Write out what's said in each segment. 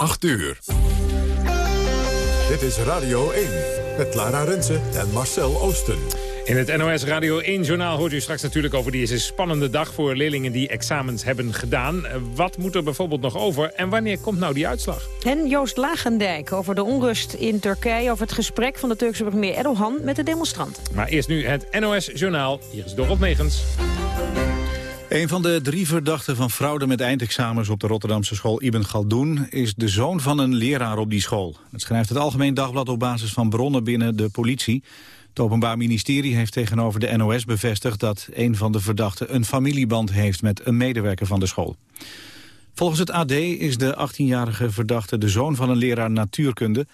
8 uur. Dit is Radio 1 met Lara Rensen en Marcel Oosten. In het NOS Radio 1-journaal hoort u straks natuurlijk over deze spannende dag... voor leerlingen die examens hebben gedaan. Wat moet er bijvoorbeeld nog over en wanneer komt nou die uitslag? En Joost Lagendijk over de onrust in Turkije... over het gesprek van de Turkse premier Erdogan met de demonstranten. Maar eerst nu het NOS-journaal. Hier is Dorot Megens. Een van de drie verdachten van fraude met eindexamens op de Rotterdamse school Ibn Galdoen is de zoon van een leraar op die school. Dat schrijft het Algemeen Dagblad op basis van bronnen binnen de politie. Het Openbaar Ministerie heeft tegenover de NOS bevestigd dat een van de verdachten een familieband heeft met een medewerker van de school. Volgens het AD is de 18-jarige verdachte de zoon van een leraar natuurkunde.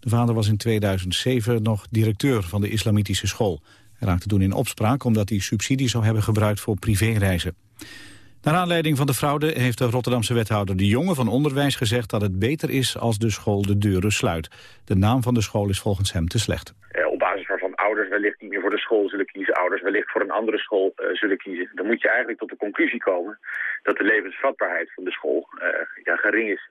De vader was in 2007 nog directeur van de islamitische school. Hij raakte toen in opspraak omdat hij subsidie zou hebben gebruikt voor privéreizen. Naar aanleiding van de fraude heeft de Rotterdamse wethouder De Jonge van Onderwijs gezegd dat het beter is als de school de deuren sluit. De naam van de school is volgens hem te slecht. Eh, op basis waarvan ouders wellicht niet meer voor de school zullen kiezen, ouders wellicht voor een andere school uh, zullen kiezen. Dan moet je eigenlijk tot de conclusie komen dat de levensvatbaarheid van de school uh, ja, gering is.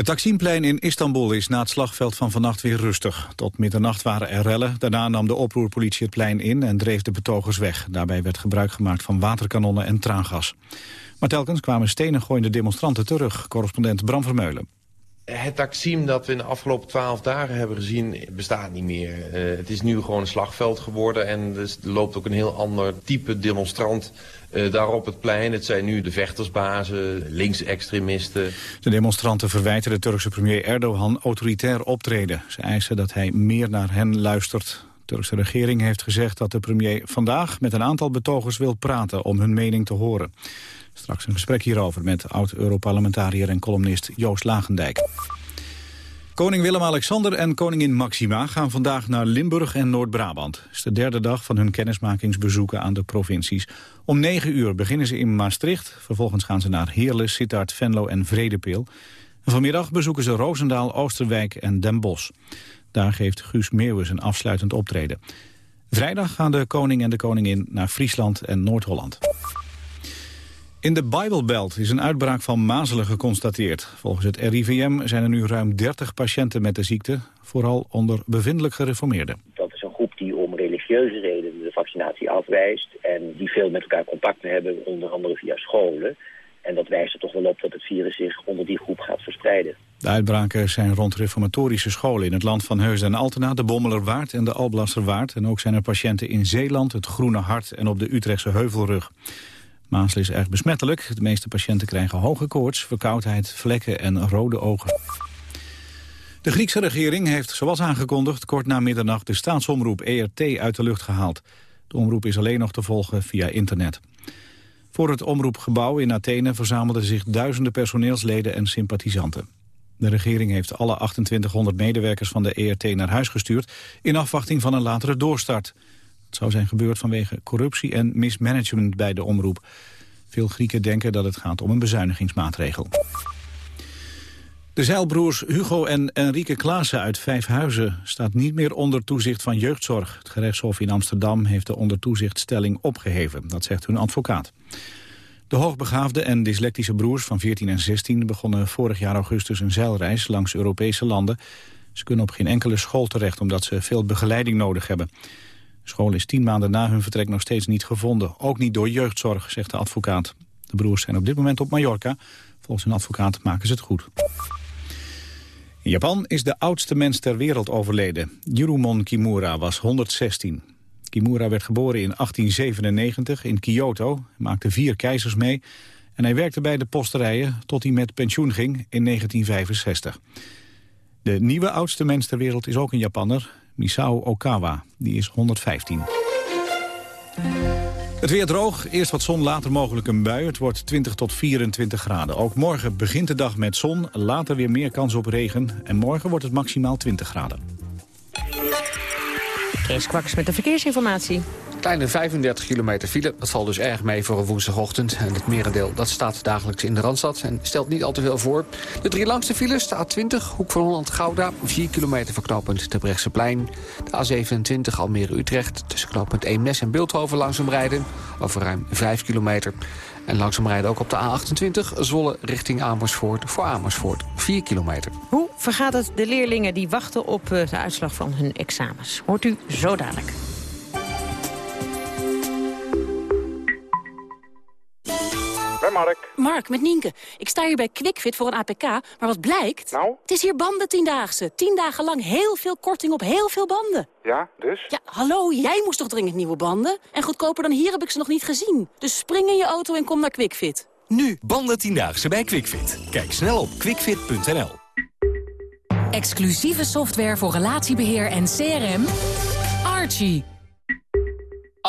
Het Taksimplein in Istanbul is na het slagveld van vannacht weer rustig. Tot middernacht waren er rellen. Daarna nam de oproerpolitie het plein in en dreef de betogers weg. Daarbij werd gebruik gemaakt van waterkanonnen en traangas. Maar telkens kwamen stenen gooiende demonstranten terug. Correspondent Bram Vermeulen. Het Taksim dat we in de afgelopen twaalf dagen hebben gezien bestaat niet meer. Uh, het is nu gewoon een slagveld geworden en er loopt ook een heel ander type demonstrant uh, daar op het plein. Het zijn nu de vechtersbazen, linksextremisten. De demonstranten verwijten de Turkse premier Erdogan autoritair optreden. Ze eisen dat hij meer naar hen luistert. De Turkse regering heeft gezegd dat de premier vandaag met een aantal betogers wil praten om hun mening te horen. Straks een gesprek hierover met oud-Europarlementariër en columnist Joost Lagendijk. Koning Willem-Alexander en koningin Maxima gaan vandaag naar Limburg en Noord-Brabant. Het is de derde dag van hun kennismakingsbezoeken aan de provincies. Om negen uur beginnen ze in Maastricht. Vervolgens gaan ze naar Heerlen, Sittard, Venlo en Vredepeel. En vanmiddag bezoeken ze Roosendaal, Oosterwijk en Den Bosch. Daar geeft Guus Meeuwis een afsluitend optreden. Vrijdag gaan de koning en de koningin naar Friesland en Noord-Holland. In de Bijbelbelt is een uitbraak van mazelen geconstateerd. Volgens het RIVM zijn er nu ruim 30 patiënten met de ziekte, vooral onder bevindelijk gereformeerden. Dat is een groep die om religieuze redenen de vaccinatie afwijst en die veel met elkaar contacten hebben, onder andere via scholen. En dat wijst er toch wel op dat het virus zich onder die groep gaat verspreiden. De uitbraken zijn rond reformatorische scholen in het land van Heusden en Altena, de Bommelerwaard en de Alblasserwaard. En ook zijn er patiënten in Zeeland, het Groene Hart en op de Utrechtse Heuvelrug. Mazelen is erg besmettelijk. De meeste patiënten krijgen hoge koorts, verkoudheid, vlekken en rode ogen. De Griekse regering heeft, zoals aangekondigd, kort na middernacht de staatsomroep ERT uit de lucht gehaald. De omroep is alleen nog te volgen via internet. Voor het omroepgebouw in Athene verzamelden zich duizenden personeelsleden en sympathisanten. De regering heeft alle 2800 medewerkers van de ERT naar huis gestuurd... in afwachting van een latere doorstart. Het zou zijn gebeurd vanwege corruptie en mismanagement bij de omroep. Veel Grieken denken dat het gaat om een bezuinigingsmaatregel. De zeilbroers Hugo en Enrique Klaassen uit Vijfhuizen staat niet meer onder toezicht van jeugdzorg. Het gerechtshof in Amsterdam heeft de onder toezichtstelling opgeheven. Dat zegt hun advocaat. De hoogbegaafde en dyslectische broers van 14 en 16 begonnen vorig jaar augustus een zeilreis langs Europese landen. Ze kunnen op geen enkele school terecht omdat ze veel begeleiding nodig hebben. School is tien maanden na hun vertrek nog steeds niet gevonden. Ook niet door jeugdzorg, zegt de advocaat. De broers zijn op dit moment op Mallorca. Volgens een advocaat maken ze het goed. In Japan is de oudste mens ter wereld overleden. Jurumon Kimura was 116. Kimura werd geboren in 1897 in Kyoto, maakte vier keizers mee... en hij werkte bij de posterijen tot hij met pensioen ging in 1965. De nieuwe oudste mens ter wereld is ook een Japanner, Misao Okawa. Die is 115. Het weer droog, eerst wat zon, later mogelijk een bui. Het wordt 20 tot 24 graden. Ook morgen begint de dag met zon, later weer meer kans op regen. En morgen wordt het maximaal 20 graden. Kees Kwaks met de verkeersinformatie. Kleine 35 kilometer file, dat valt dus erg mee voor een woensdagochtend. En het merendeel dat staat dagelijks in de Randstad en stelt niet al te veel voor. De drie langste files, de A20, Hoek van Holland-Gouda... 4 kilometer verknopend de plein. De A27 Almere-Utrecht, tussen knooppunt Eemnes en Beeldhoven langzaam rijden... over ruim 5 kilometer. En langzaam rijden ook op de A28 Zwolle richting Amersfoort voor Amersfoort 4 kilometer. Hoe vergaat het de leerlingen die wachten op eh, de uitslag van hun examens? Hoort u zo dadelijk. Mark. Mark, met Nienke. Ik sta hier bij QuickFit voor een APK, maar wat blijkt? Nou? Het is hier banden tiendaagse. Tien dagen lang heel veel korting op heel veel banden. Ja, dus? Ja, hallo, jij moest toch dringend nieuwe banden? En goedkoper dan hier heb ik ze nog niet gezien. Dus spring in je auto en kom naar QuickFit. Nu, banden tiendaagse bij QuickFit. Kijk snel op quickfit.nl. Exclusieve software voor relatiebeheer en CRM. Archie.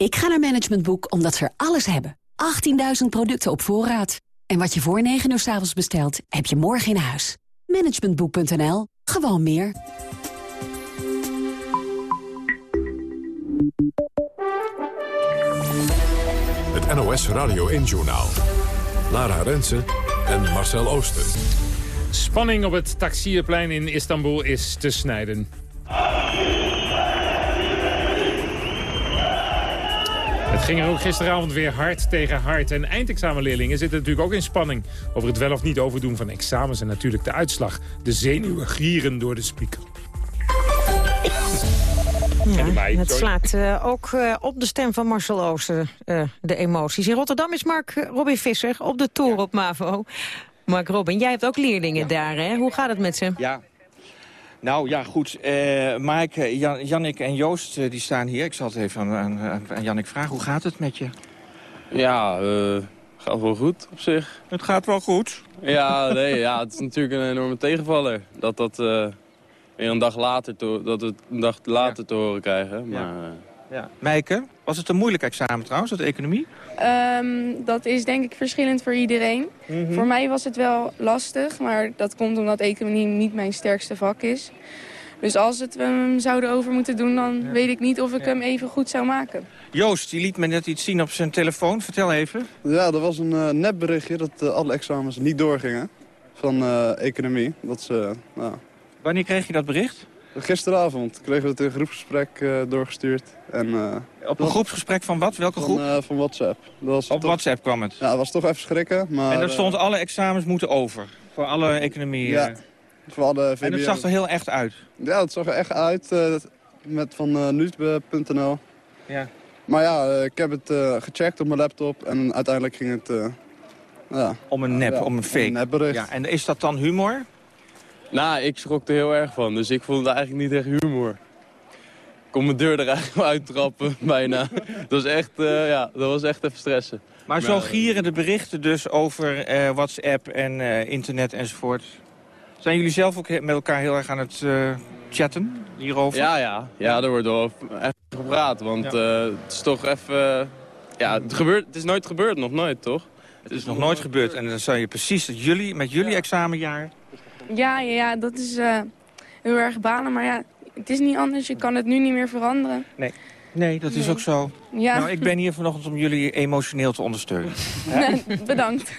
Ik ga naar Management Boek omdat ze er alles hebben. 18.000 producten op voorraad. En wat je voor 9 uur s avonds bestelt, heb je morgen in huis. Managementboek.nl. Gewoon meer. Het NOS Radio 1 Journaal. Lara Rensen en Marcel Ooster. Spanning op het Taksierplein in Istanbul is te snijden. Het ging er ook gisteravond weer hard tegen hard. En eindexamenleerlingen zitten natuurlijk ook in spanning... over het wel of niet overdoen van examens en natuurlijk de uitslag. De zenuwen gieren door de speaker. Ja, het slaat uh, ook uh, op de stem van Marcel Ooster, uh, de emoties. In Rotterdam is Mark Robin Visser op de tour op MAVO. Mark Robin, jij hebt ook leerlingen daar, hè? Hoe gaat het met ze? Ja, nou ja, goed. Uh, Mike, Jan, Jannik en Joost uh, die staan hier. Ik zal het even aan, aan, aan Jannik vragen. Hoe gaat het met je? Ja, uh, gaat wel goed op zich. Het gaat wel goed? Ja, nee, ja het is natuurlijk een enorme tegenvaller. Dat dat weer een dag later, te, dat het een dag later ja. te horen krijgen. Maar, ja. Ja. Meike, was het een moeilijk examen trouwens, dat economie? Um, dat is denk ik verschillend voor iedereen. Mm -hmm. Voor mij was het wel lastig, maar dat komt omdat economie niet mijn sterkste vak is. Dus als het we hem zouden over moeten doen, dan ja. weet ik niet of ik ja. hem even goed zou maken. Joost, die liet me net iets zien op zijn telefoon. Vertel even. Ja, er was een uh, nepberichtje dat uh, alle examens niet doorgingen van uh, economie. Dat ze, nou... Wanneer kreeg je dat bericht? Gisteravond kregen we het in een groepsgesprek uh, doorgestuurd. En, uh, Op een groepsgesprek van wat? Welke groep? Van, uh, van WhatsApp. Dat was Op toch... WhatsApp kwam het? Ja, dat was toch even schrikken. Maar, en er stond alle examens moeten over? Voor alle economie? Ja, voor alle VBO. En het zag er heel echt uit? Ja, het zag er echt uit. met van nu.nl. Ja. Maar ja, ik heb het gecheckt op mijn laptop. En uiteindelijk ging het... ja. Om een nep, ja, om een fake? Een nepbericht. Ja, en is dat dan humor? Nou, ik schrok er heel erg van, dus ik vond het eigenlijk niet echt humor. Ik kon mijn deur er eigenlijk uittrappen, bijna. Dat was, echt, uh, ja, dat was echt even stressen. Maar, zo gieren de berichten dus over uh, WhatsApp en uh, internet enzovoort. Zijn jullie zelf ook met elkaar heel erg aan het chatten hierover? Ja, ja. ja, er wordt wel echt gepraat, want ja. het is toch even... ja, het, gebeurt, het is nooit gebeurd, nog nooit, toch? Het is nog nooit gebeurd en dan zou je precies dat jullie, met jullie examenjaar... Ja, ja, dat is uh, heel erg balen. Maar ja, het is niet anders. Je kan het nu niet meer veranderen. Nee, nee dat is nee. ook zo. Ja. Nou, ik ben hier vanochtend om jullie emotioneel te ondersteunen. nee, bedankt.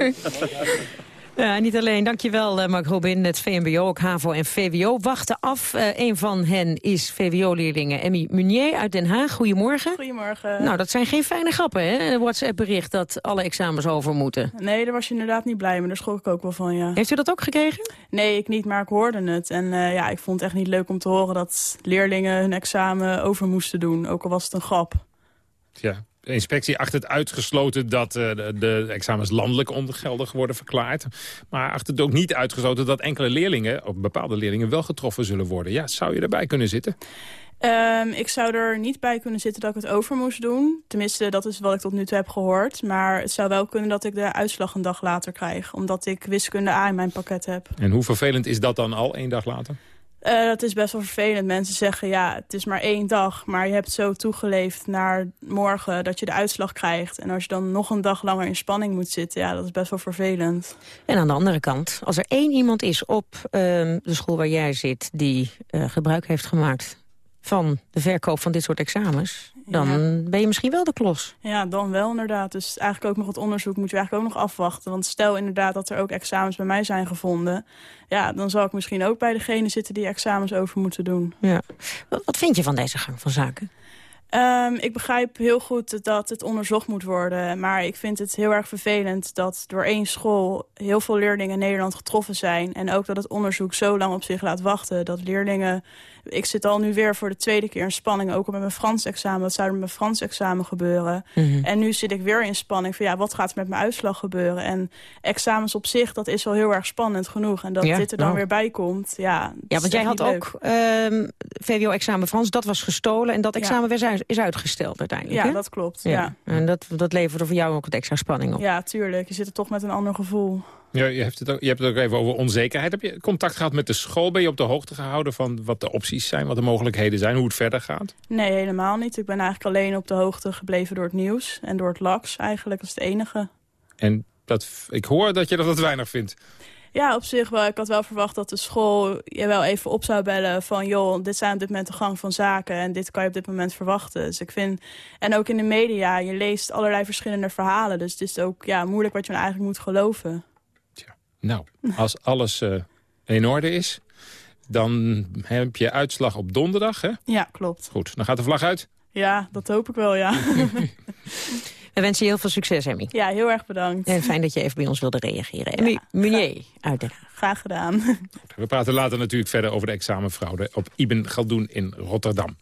Ja, niet alleen. Dankjewel, uh, Mark Robin. Het VMBO, ook HAVO en VWO wachten af. Uh, een van hen is VWO-leerlingen Emmy Munier uit Den Haag. Goedemorgen. Goedemorgen. Nou, dat zijn geen fijne grappen, hè? Een WhatsApp-bericht dat alle examens over moeten. Nee, daar was je inderdaad niet blij mee. Daar schrok ik ook wel van, ja. Heeft u dat ook gekregen? Nee, ik niet, maar ik hoorde het. En uh, ja, ik vond het echt niet leuk om te horen dat leerlingen hun examen over moesten doen. Ook al was het een grap. Ja, de inspectie acht het uitgesloten dat uh, de, examens landelijk ongeldig worden verklaard. Maar acht het ook niet uitgesloten dat enkele leerlingen, of bepaalde leerlingen, wel getroffen zullen worden. Ja, zou je erbij kunnen zitten? Um, ik zou er niet bij kunnen zitten dat ik het over moest doen. Tenminste, dat is wat ik tot nu toe heb gehoord. Maar het zou wel kunnen dat ik de uitslag een dag later krijg. Omdat ik wiskunde A in mijn pakket heb. En hoe vervelend is dat dan al, één dag later? Uh, dat is best wel vervelend. Mensen zeggen, ja, het is maar één dag. Maar je hebt zo toegeleefd naar morgen dat je de uitslag krijgt. En als je dan nog een dag langer in spanning moet zitten... ja, dat is best wel vervelend. En aan de andere kant, als er één iemand is op uh, de school waar jij zit... die uh, gebruik heeft gemaakt van de verkoop van dit soort examens... dan ja. ben je misschien wel de klos. Ja, dan wel inderdaad. Dus eigenlijk ook nog het onderzoek moet je eigenlijk ook nog afwachten. Want stel inderdaad dat er ook examens bij mij zijn gevonden... ja, dan zal ik misschien ook bij degene zitten die examens over moeten doen. Ja. Wat vind je van deze gang van zaken? Um, ik begrijp heel goed dat het onderzocht moet worden. Maar ik vind het heel erg vervelend dat door één school... heel veel leerlingen in Nederland getroffen zijn. En ook dat het onderzoek zo lang op zich laat wachten. Dat leerlingen... Ik zit al nu weer voor de tweede keer in spanning. Ook al met mijn Frans examen. Wat zou er met mijn Frans examen gebeuren? Mm -hmm. En nu zit ik weer in spanning van ja, wat gaat er met mijn uitslag gebeuren? En examens op zich, dat is wel heel erg spannend genoeg. En dat ja, dit er dan nou. weer bij komt, ja... Ja, want jij had ook um, VWO-examen Frans. Dat was gestolen en dat examen ja. is uitgesteld uiteindelijk. Ja, dat klopt. Ja. ja. En dat, dat leverde voor jou ook wat extra spanning op. Ja, tuurlijk. Je zit er toch met een ander gevoel. Ja, je, hebt het ook, je hebt het ook even over onzekerheid. Heb je contact gehad met de school? Ben je op de hoogte gehouden van wat de opties zijn, wat de mogelijkheden zijn, hoe het verder gaat? Nee, helemaal niet. Ik ben eigenlijk alleen op de hoogte gebleven door het nieuws en door het LAX eigenlijk. Is het enige. En dat, ik hoor dat je dat wat weinig vindt. Ja, op zich wel. Ik had wel verwacht dat de school je wel even op zou bellen van... joh, dit zijn op dit moment de gang van zaken en dit kan je op dit moment verwachten. Dus ik vind... En ook in de media, je leest allerlei verschillende verhalen. Dus het is ook ja, moeilijk wat je nou eigenlijk moet geloven. Nou, als alles uh, in orde is, dan heb je uitslag op donderdag, hè? Ja, klopt. Goed, dan gaat de vlag uit? Ja, dat hoop ik wel, ja. We wensen je heel veel succes, Emmy. Ja, heel erg bedankt. En fijn dat je even bij ons wilde reageren. Emmy ja, Munier uit Den Haag. Graag gedaan. We praten later natuurlijk verder over de examenfraude op Ibn Galdoen in Rotterdam.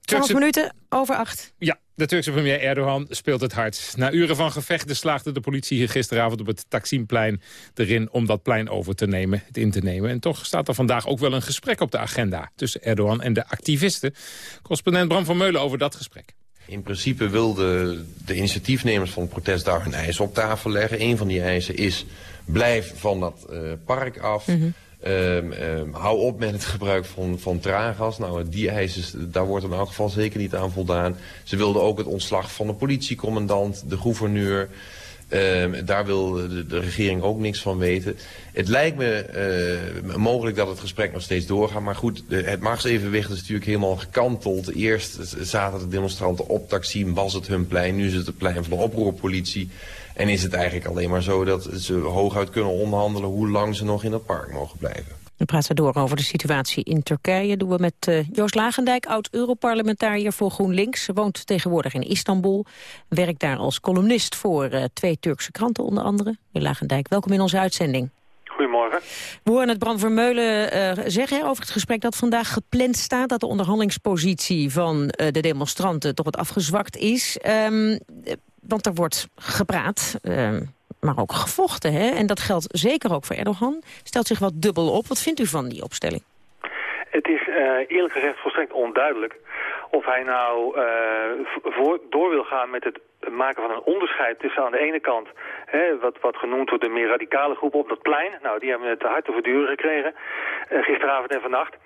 Twaalf minuten over acht. Ja, de Turkse premier Erdogan speelt het hard. Na uren van gevechten slaagde de politie gisteravond op het Taksimplein erin om dat plein over te nemen, het in te nemen. En toch staat er vandaag ook wel een gesprek op de agenda tussen Erdogan en de activisten. Correspondent Bram van Meulen over dat gesprek. In principe wilden de initiatiefnemers van het protest daar hun eisen op tafel leggen. Een van die eisen is, blijf van dat uh, park af. Mm -hmm. Um, hou op met het gebruik van, van traangas. Nou, die eisen, daar wordt in elk geval zeker niet aan voldaan. Ze wilden ook het ontslag van de politiecommandant, de gouverneur... Um, daar wil de, regering ook niks van weten. Het lijkt me uh, mogelijk dat het gesprek nog steeds doorgaat. Maar goed, het machtsevenwicht is natuurlijk helemaal gekanteld. Eerst zaten de demonstranten op Taksim, was het hun plein. Nu is het het plein van de oproerpolitie. En is het eigenlijk alleen maar zo dat ze hooguit kunnen onderhandelen... hoe lang ze nog in het park mogen blijven. We praten door over de situatie in Turkije. doen we met uh, Joost Lagendijk, oud-Europarlementariër voor GroenLinks. Ze woont tegenwoordig in Istanbul. Werkt daar als columnist voor uh, twee Turkse kranten onder andere. Meneer Lagendijk, welkom in onze uitzending. Goedemorgen. We horen het Bram Vermeulen uh, zeggen over het gesprek dat vandaag gepland staat... dat de onderhandelingspositie van de demonstranten toch wat afgezwakt is. Um, want er wordt gepraat... Um, maar ook gevochten. Hè? En dat geldt zeker ook voor Erdogan. Stelt zich wat dubbel op. Wat vindt u van die opstelling? Het is uh, eerlijk gezegd volstrekt onduidelijk of hij nou uh, voor, door wil gaan met het maken van een onderscheid tussen aan de ene kant hè, wat, wat genoemd wordt de meer radicale groep op dat plein. Nou, die hebben het hard te verduren gekregen uh, gisteravond en vannacht.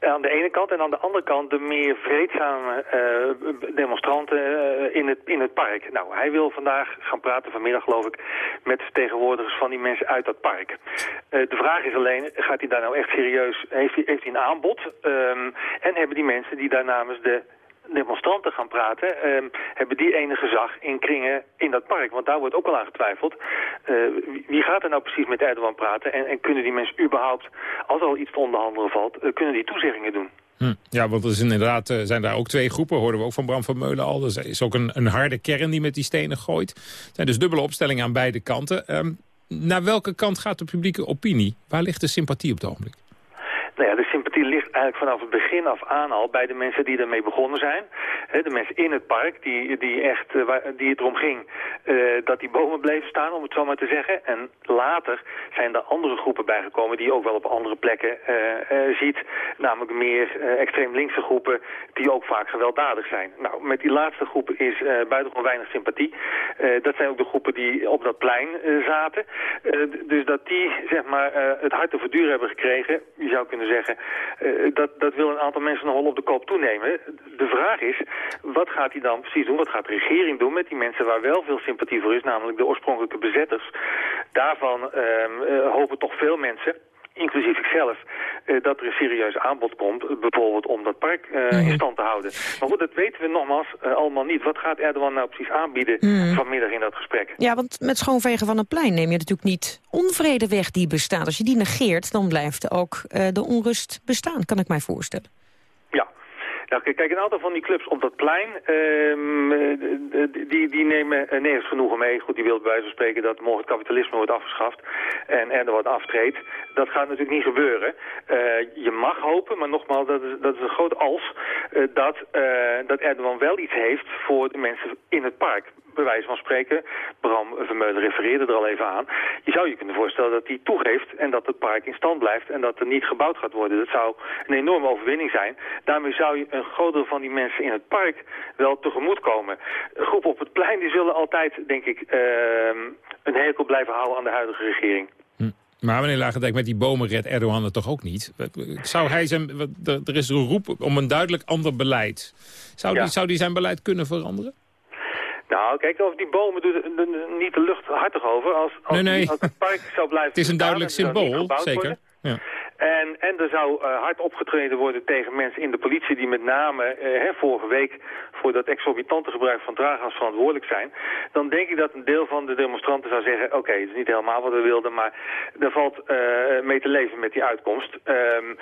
Aan de ene kant en aan de andere kant de meer vreedzame uh, demonstranten in, het, in het park. Nou, hij wil vandaag gaan praten, vanmiddag geloof ik, met vertegenwoordigers van die mensen uit dat park. De vraag is alleen, gaat hij daar nou echt serieus, heeft hij, heeft hij een aanbod? Um, en hebben die mensen die daar namens de demonstranten gaan praten, ehm, hebben die enige gezag in kringen in dat park. Want daar wordt ook al aan getwijfeld. Eh, wie gaat er nou precies met Erdogan praten? En, en, kunnen die mensen überhaupt, als er al iets te onderhandelen valt, uh, kunnen die toezeggingen doen? Hm. Ja, want er is inderdaad, uh, zijn daar ook twee groepen, hoorden we ook van Bram van Meulen al. Er is ook een, een harde kern die met die stenen gooit. Er zijn dus dubbele opstellingen aan beide kanten. Um, naar welke kant gaat de publieke opinie? Waar ligt de sympathie op het ogenblik? Nou ja, de sympathie ligt eigenlijk vanaf het begin af aan al bij de mensen die ermee begonnen zijn. de mensen in het park, die, die, echt, uh, die het erom ging uh, dat die bomen bleven staan, om het zo maar te zeggen. En later zijn er andere groepen bijgekomen die je ook wel op andere plekken uh, ziet. Namelijk meer extreem linkse groepen die ook vaak gewelddadig zijn. Nou, met die laatste groep is buitengewoon weinig sympathie. dat zijn ook de groepen die op dat plein zaten. dus dat die zeg maar, het hart te verduren hebben gekregen, je zou kunnen zeggen, dat, dat wil een aantal mensen nog wel op de koop toenemen. De vraag is, wat gaat hij dan precies doen? Wat gaat de regering doen met die mensen waar wel veel sympathie voor is, namelijk de oorspronkelijke bezetters? Daarvan uh, hopen toch veel mensen inclusief ikzelf, uh, dat er een serieus aanbod komt, bijvoorbeeld om dat park uh, mm. in stand te houden. Maar goed, dat weten we nogmaals uh, allemaal niet. Wat gaat Erdogan nou precies aanbieden mm. vanmiddag in dat gesprek? Ja, want met schoonvegen van een plein neem je natuurlijk niet onvrede weg die bestaat. Als je die negeert, dan blijft ook de onrust bestaan, kan ik mij voorstellen. Nou, kijk, een aantal van die clubs op dat plein, uh, die, die nemen uh, nergens genoegen mee. Goed, die wil bij wijze van spreken dat morgen het kapitalisme wordt afgeschaft en er wordt aftreedt. Dat gaat natuurlijk niet gebeuren. Uh, je mag hopen, maar nogmaals, dat is, dat is een groot als, uh, dat, dat Erdogan wel iets heeft voor de mensen in het park bij wijze van spreken, Bram Vermeulen refereerde er al even aan, je zou je kunnen voorstellen dat hij toegeeft en dat het park in stand blijft en dat er niet gebouwd gaat worden. Dat zou een enorme overwinning zijn. Daarmee zou je een groot deel van die mensen in het park wel tegemoet komen. Groepen op het plein die zullen altijd, denk ik, uh, een hekel blijven houden aan de huidige regering. Hm. Maar meneer Lagendijk, met die bomen redt Erdogan het toch ook niet? Zou hij zijn, er is een roep om een duidelijk ander beleid. Zou, ja. die, zou die zijn beleid kunnen veranderen? Nou, kijk, of die bomen doen niet de lucht hartig over. Als, als, nee, nee. als het park zou blijven Het is een duidelijk symbool, zeker. Ja. En, en er zou uh, hard opgetreden worden tegen mensen in de politie die met name hè, vorige week voor dat exorbitante gebruik van draaggas verantwoordelijk zijn. Dan denk ik dat een deel van de demonstranten zou zeggen, oké, het is niet helemaal wat we wilden, maar er valt uh, mee te leven met die uitkomst. Um,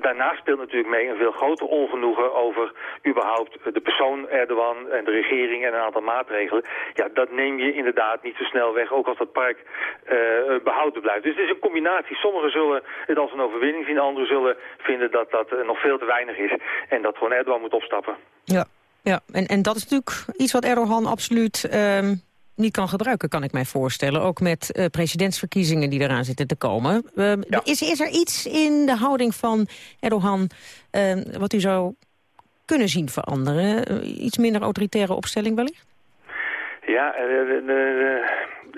daarnaast speelt natuurlijk mee een veel groter ongenoegen over überhaupt de persoon Erdogan en de regering en een aantal maatregelen. Ja, dat neem je inderdaad niet zo snel weg, ook als dat park behouden blijft. Dus het is een combinatie. Sommigen zullen het als een overwinning zien. Anderen zullen vinden dat dat uh, nog veel te weinig is. En dat gewoon Erdogan moet opstappen. Ja, ja. En, en dat is natuurlijk iets wat Erdogan absoluut... Uh, niet kan gebruiken, kan ik mij voorstellen. Ook met uh, presidentsverkiezingen die eraan zitten te komen. Uh, ja. is, is er iets in de houding van Erdogan ehm, wat u zou kunnen zien veranderen? Eh, iets minder autoritaire opstelling wellicht? Ja,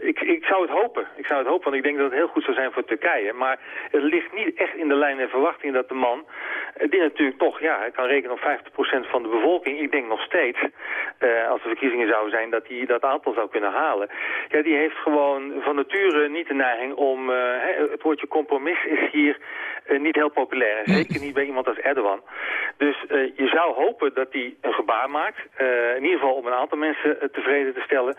ik, ik zou het hopen. Ik zou het hopen, want ik denk dat het heel goed zou zijn voor Turkije. Maar het ligt niet echt in de lijn en verwachting dat de man, eh, die natuurlijk toch, ja, hij kan rekenen op 50% van de bevolking. Ik denk nog steeds, uh, als er verkiezingen zouden zijn, dat hij dat aantal zou kunnen halen. Ja, die heeft gewoon van nature niet de neiging om, uh, het woordje compromis is hier niet heel populair. Zeker niet bij iemand als Erdogan. Dus je zou hopen dat hij een gebaar maakt. in ieder geval om een aantal mensen tevreden te stellen.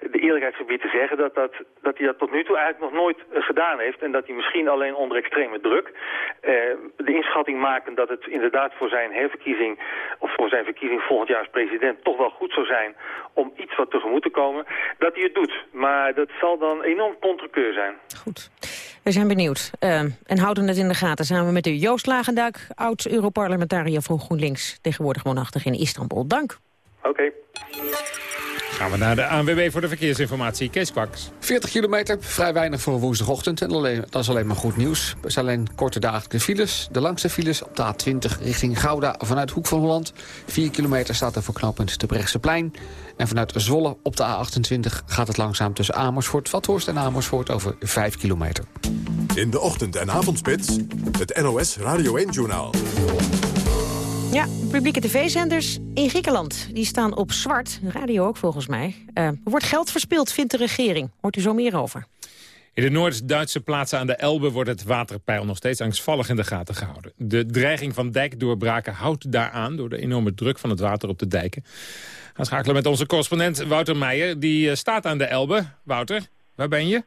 De eerlijkheidsgebied te zeggen dat, dat hij dat tot nu toe eigenlijk nog nooit uh, gedaan heeft. En dat hij misschien alleen onder extreme druk uh, de inschatting maken dat het inderdaad voor zijn herverkiezing of voor zijn verkiezing volgend jaar als president toch wel goed zou zijn om iets wat tegemoet te komen, dat hij het doet. Maar dat zal dan enorm contrekeur zijn. Goed. We zijn benieuwd uh, en houden het in de gaten samen met u. Joost Lagenduik, oud-Europarlementariër van GroenLinks, tegenwoordig woonachtig in Istanbul. Dank. Oké. Okay. Gaan we naar de ANWB voor de verkeersinformatie. Kees Kwaks. 40 kilometer, vrij weinig voor een woensdagochtend. En alleen, dat is alleen maar goed nieuws. Er zijn alleen korte dagelijkse files. De langste files op de A20 richting Gouda vanuit Hoek van Holland. 4 kilometer staat er voor knooppunt de Brechtseplein. En vanuit Zwolle op de A28 gaat het langzaam tussen Amersfoort, Vathorst en Amersfoort over 5 kilometer. In de ochtend- en avondspits, het NOS Radio 1-journaal. Ja, publieke tv-zenders in Griekenland die staan op zwart. Radio ook volgens mij. Uh, er wordt geld verspild, vindt de regering. Hoort u zo meer over? In de Noord-Duitse plaatsen aan de Elbe wordt het waterpeil nog steeds angstvallig in de gaten gehouden. De dreiging van dijkdoorbraken houdt daaraan door de enorme druk van het water op de dijken. We schakelen met onze correspondent Wouter Meijer. Die eh, staat aan de Elbe. Wouter, waar ben je?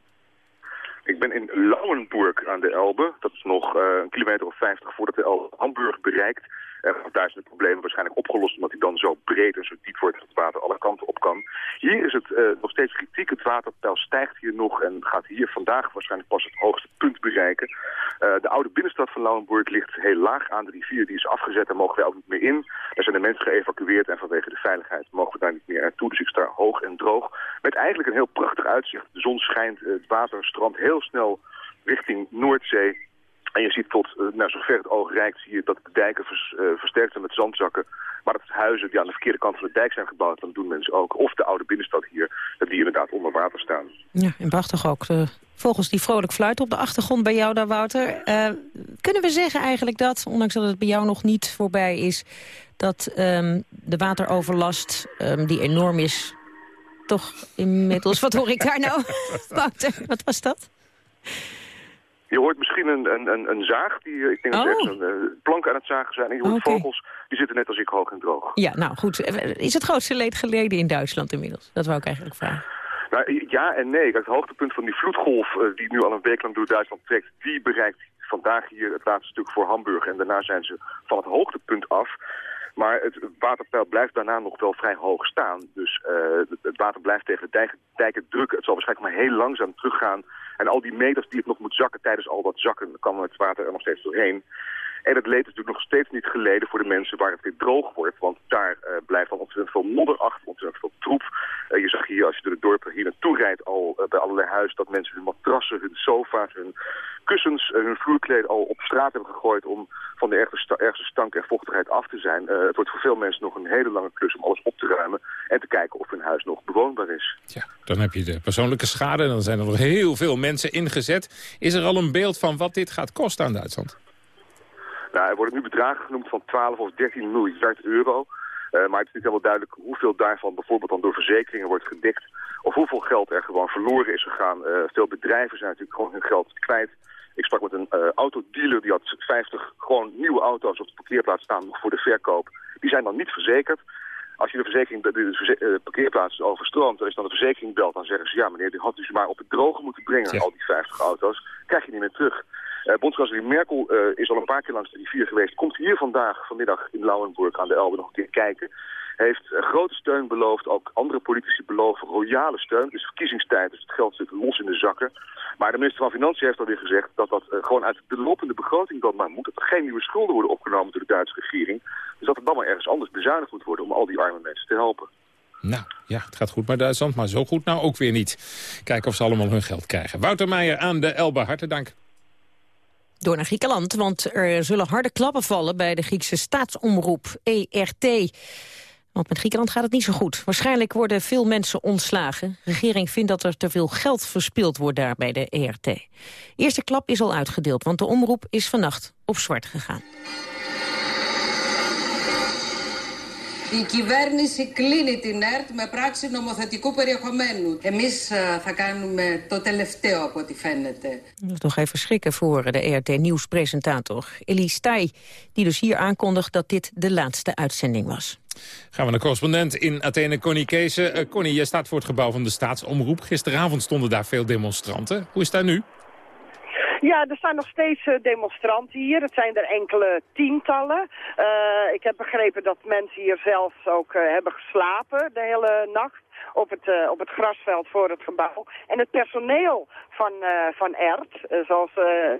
Ik ben in Lauenburg aan de Elbe. Dat is nog uh, een kilometer of 50 voordat de Elbe Hamburg bereikt. En daar zijn de problemen waarschijnlijk opgelost omdat hij dan zo breed en zo diep wordt dat het water alle kanten op kan. Hier is het uh, nog steeds kritiek. Het waterpeil stijgt hier nog en gaat hier vandaag waarschijnlijk pas het hoogste punt bereiken. Uh, de oude binnenstad van Lauenburg ligt heel laag aan de rivier. Die is afgezet, daar mogen wij ook niet meer in. Er zijn de mensen geëvacueerd en vanwege de veiligheid mogen we daar niet meer naartoe. Dus ik sta hoog en droog. Met eigenlijk een heel prachtig uitzicht. De zon schijnt, het water strandt heel snel richting Noordzee. En je ziet tot, uh, nou, zover het oog reikt, zie je dat de dijken vers, uh, versterkt zijn met zandzakken. Maar dat huizen die aan de verkeerde kant van de dijk zijn gebouwd, dan doen mensen ook. Of de oude binnenstad hier, dat die inderdaad onder water staan. Ja, en prachtig ook. De vogels die vrolijk fluiten op de achtergrond bij jou daar, Wouter. Uh, kunnen we zeggen eigenlijk dat, ondanks dat het bij jou nog niet voorbij is... dat um, de wateroverlast, um, die enorm is, toch inmiddels... Wat hoor ik daar nou, Wouter? Wat was dat? Je hoort misschien een, een, een, een zaag, die, ik denk dat oh. er een uh, plank aan het zagen zijn. En je hoort Okay. vogels, die zitten net als ik hoog en droog. Ja, nou goed. Is het grootste leed geleden in Duitsland inmiddels? Dat wou ik eigenlijk vragen. Nou, ja en nee. Kijk, het hoogtepunt van die vloedgolf uh, die nu al een week lang door Duitsland trekt, die bereikt vandaag hier het laatste stuk voor Hamburg. En daarna zijn ze van het hoogtepunt af. Maar het waterpeil blijft daarna nog wel vrij hoog staan. Dus uh, het, het, water blijft tegen de dijken, dijken drukken. Het zal waarschijnlijk maar heel langzaam teruggaan. En al die meters die het nog moet zakken tijdens al dat zakken, kan het water er nog steeds doorheen. En het leed is natuurlijk nog steeds niet geleden voor de mensen waar het weer droog wordt. Want daar uh, blijft dan ontzettend veel modder achter, ontzettend veel troep. Uh, je zag hier, als je door de dorpen hier naartoe rijdt, al uh, bij allerlei huizen... dat mensen hun matrassen, hun sofa's, hun kussens, hun vloerkleden al op straat hebben gegooid... om van de ergste, ergste stank en vochtigheid af te zijn. het wordt voor veel mensen nog een hele lange klus om alles op te ruimen... en te kijken of hun huis nog bewoonbaar is. Ja, dan heb je de persoonlijke schade en dan zijn er nog heel veel mensen ingezet. Is er al een beeld van wat dit gaat kosten aan Duitsland? Nou, er worden nu bedragen genoemd van 12 of 13 miljard euro. Uh, maar het is niet helemaal duidelijk hoeveel daarvan bijvoorbeeld dan door verzekeringen wordt gedekt. Of hoeveel geld er gewoon verloren is gegaan. Uh, veel bedrijven zijn natuurlijk gewoon hun geld kwijt. Ik sprak met een uh, autodealer die had 50 gewoon nieuwe auto's op de parkeerplaats staan nog voor de verkoop. Die zijn dan niet verzekerd. Als je de verzekering de, de, de parkeerplaats overstroomt, dan is dan de verzekering belt. Dan zeggen ze, ja meneer, die had u ze maar op het droge moeten brengen, ja. al die 50 auto's. Krijg je niet meer terug. Uh, Bondskanselier Merkel uh, is al een paar keer langs de rivier geweest. Komt hier vandaag, vanmiddag in Lauenburg aan de Elbe nog een keer kijken. Heeft uh, grote steun beloofd, ook andere politici beloven royale steun. Het is verkiezingstijd, dus het geld zit los in de zakken. Maar de minister van Financiën heeft alweer gezegd dat dat gewoon uit de lopende begroting dan maar moet. Dat er geen nieuwe schulden worden opgenomen door de Duitse regering. Dus dat er dan maar ergens anders bezuinigd moet worden om al die arme mensen te helpen. Nou, ja, het gaat goed met Duitsland, maar zo goed nou ook weer niet. Kijken of ze allemaal hun geld krijgen. Wouter Meijer aan de Elbe, hartelijk dank door naar Griekenland. Want er zullen harde klappen vallen bij de Griekse staatsomroep ERT. Want met Griekenland gaat het niet zo goed. Waarschijnlijk worden veel mensen ontslagen. De regering vindt dat er te veel geld verspild wordt daar bij de ERT. Eerste klap is al uitgedeeld, want de omroep is vannacht op zwart gegaan. Η κυβέρνηση κλείνει την ΕΡΤ με πράξη νομοθετικού περιεχομένου. Εμείς θα κάνουμε το τελευταίο από ό,τι φαίνεται. Dat is toch even schrikken voor de ERT-nieuwspresentator Elie Stij... die dus hier aankondigt dat dit de laatste uitzending was. Gaan we naar correspondent in Athene, Connie Kees. Uh, Connie, jij staat voor het gebouw van de staatsomroep. Gisteravond stonden daar veel demonstranten. Hoe is dat nu? Ja, er staan nog steeds uh, demonstranten hier. Het zijn er enkele tientallen. Uh, ik heb begrepen dat mensen hier zelfs ook uh, hebben geslapen de hele nacht op het, op het grasveld voor het gebouw. En het personeel van, uh, van ERT, zoals de,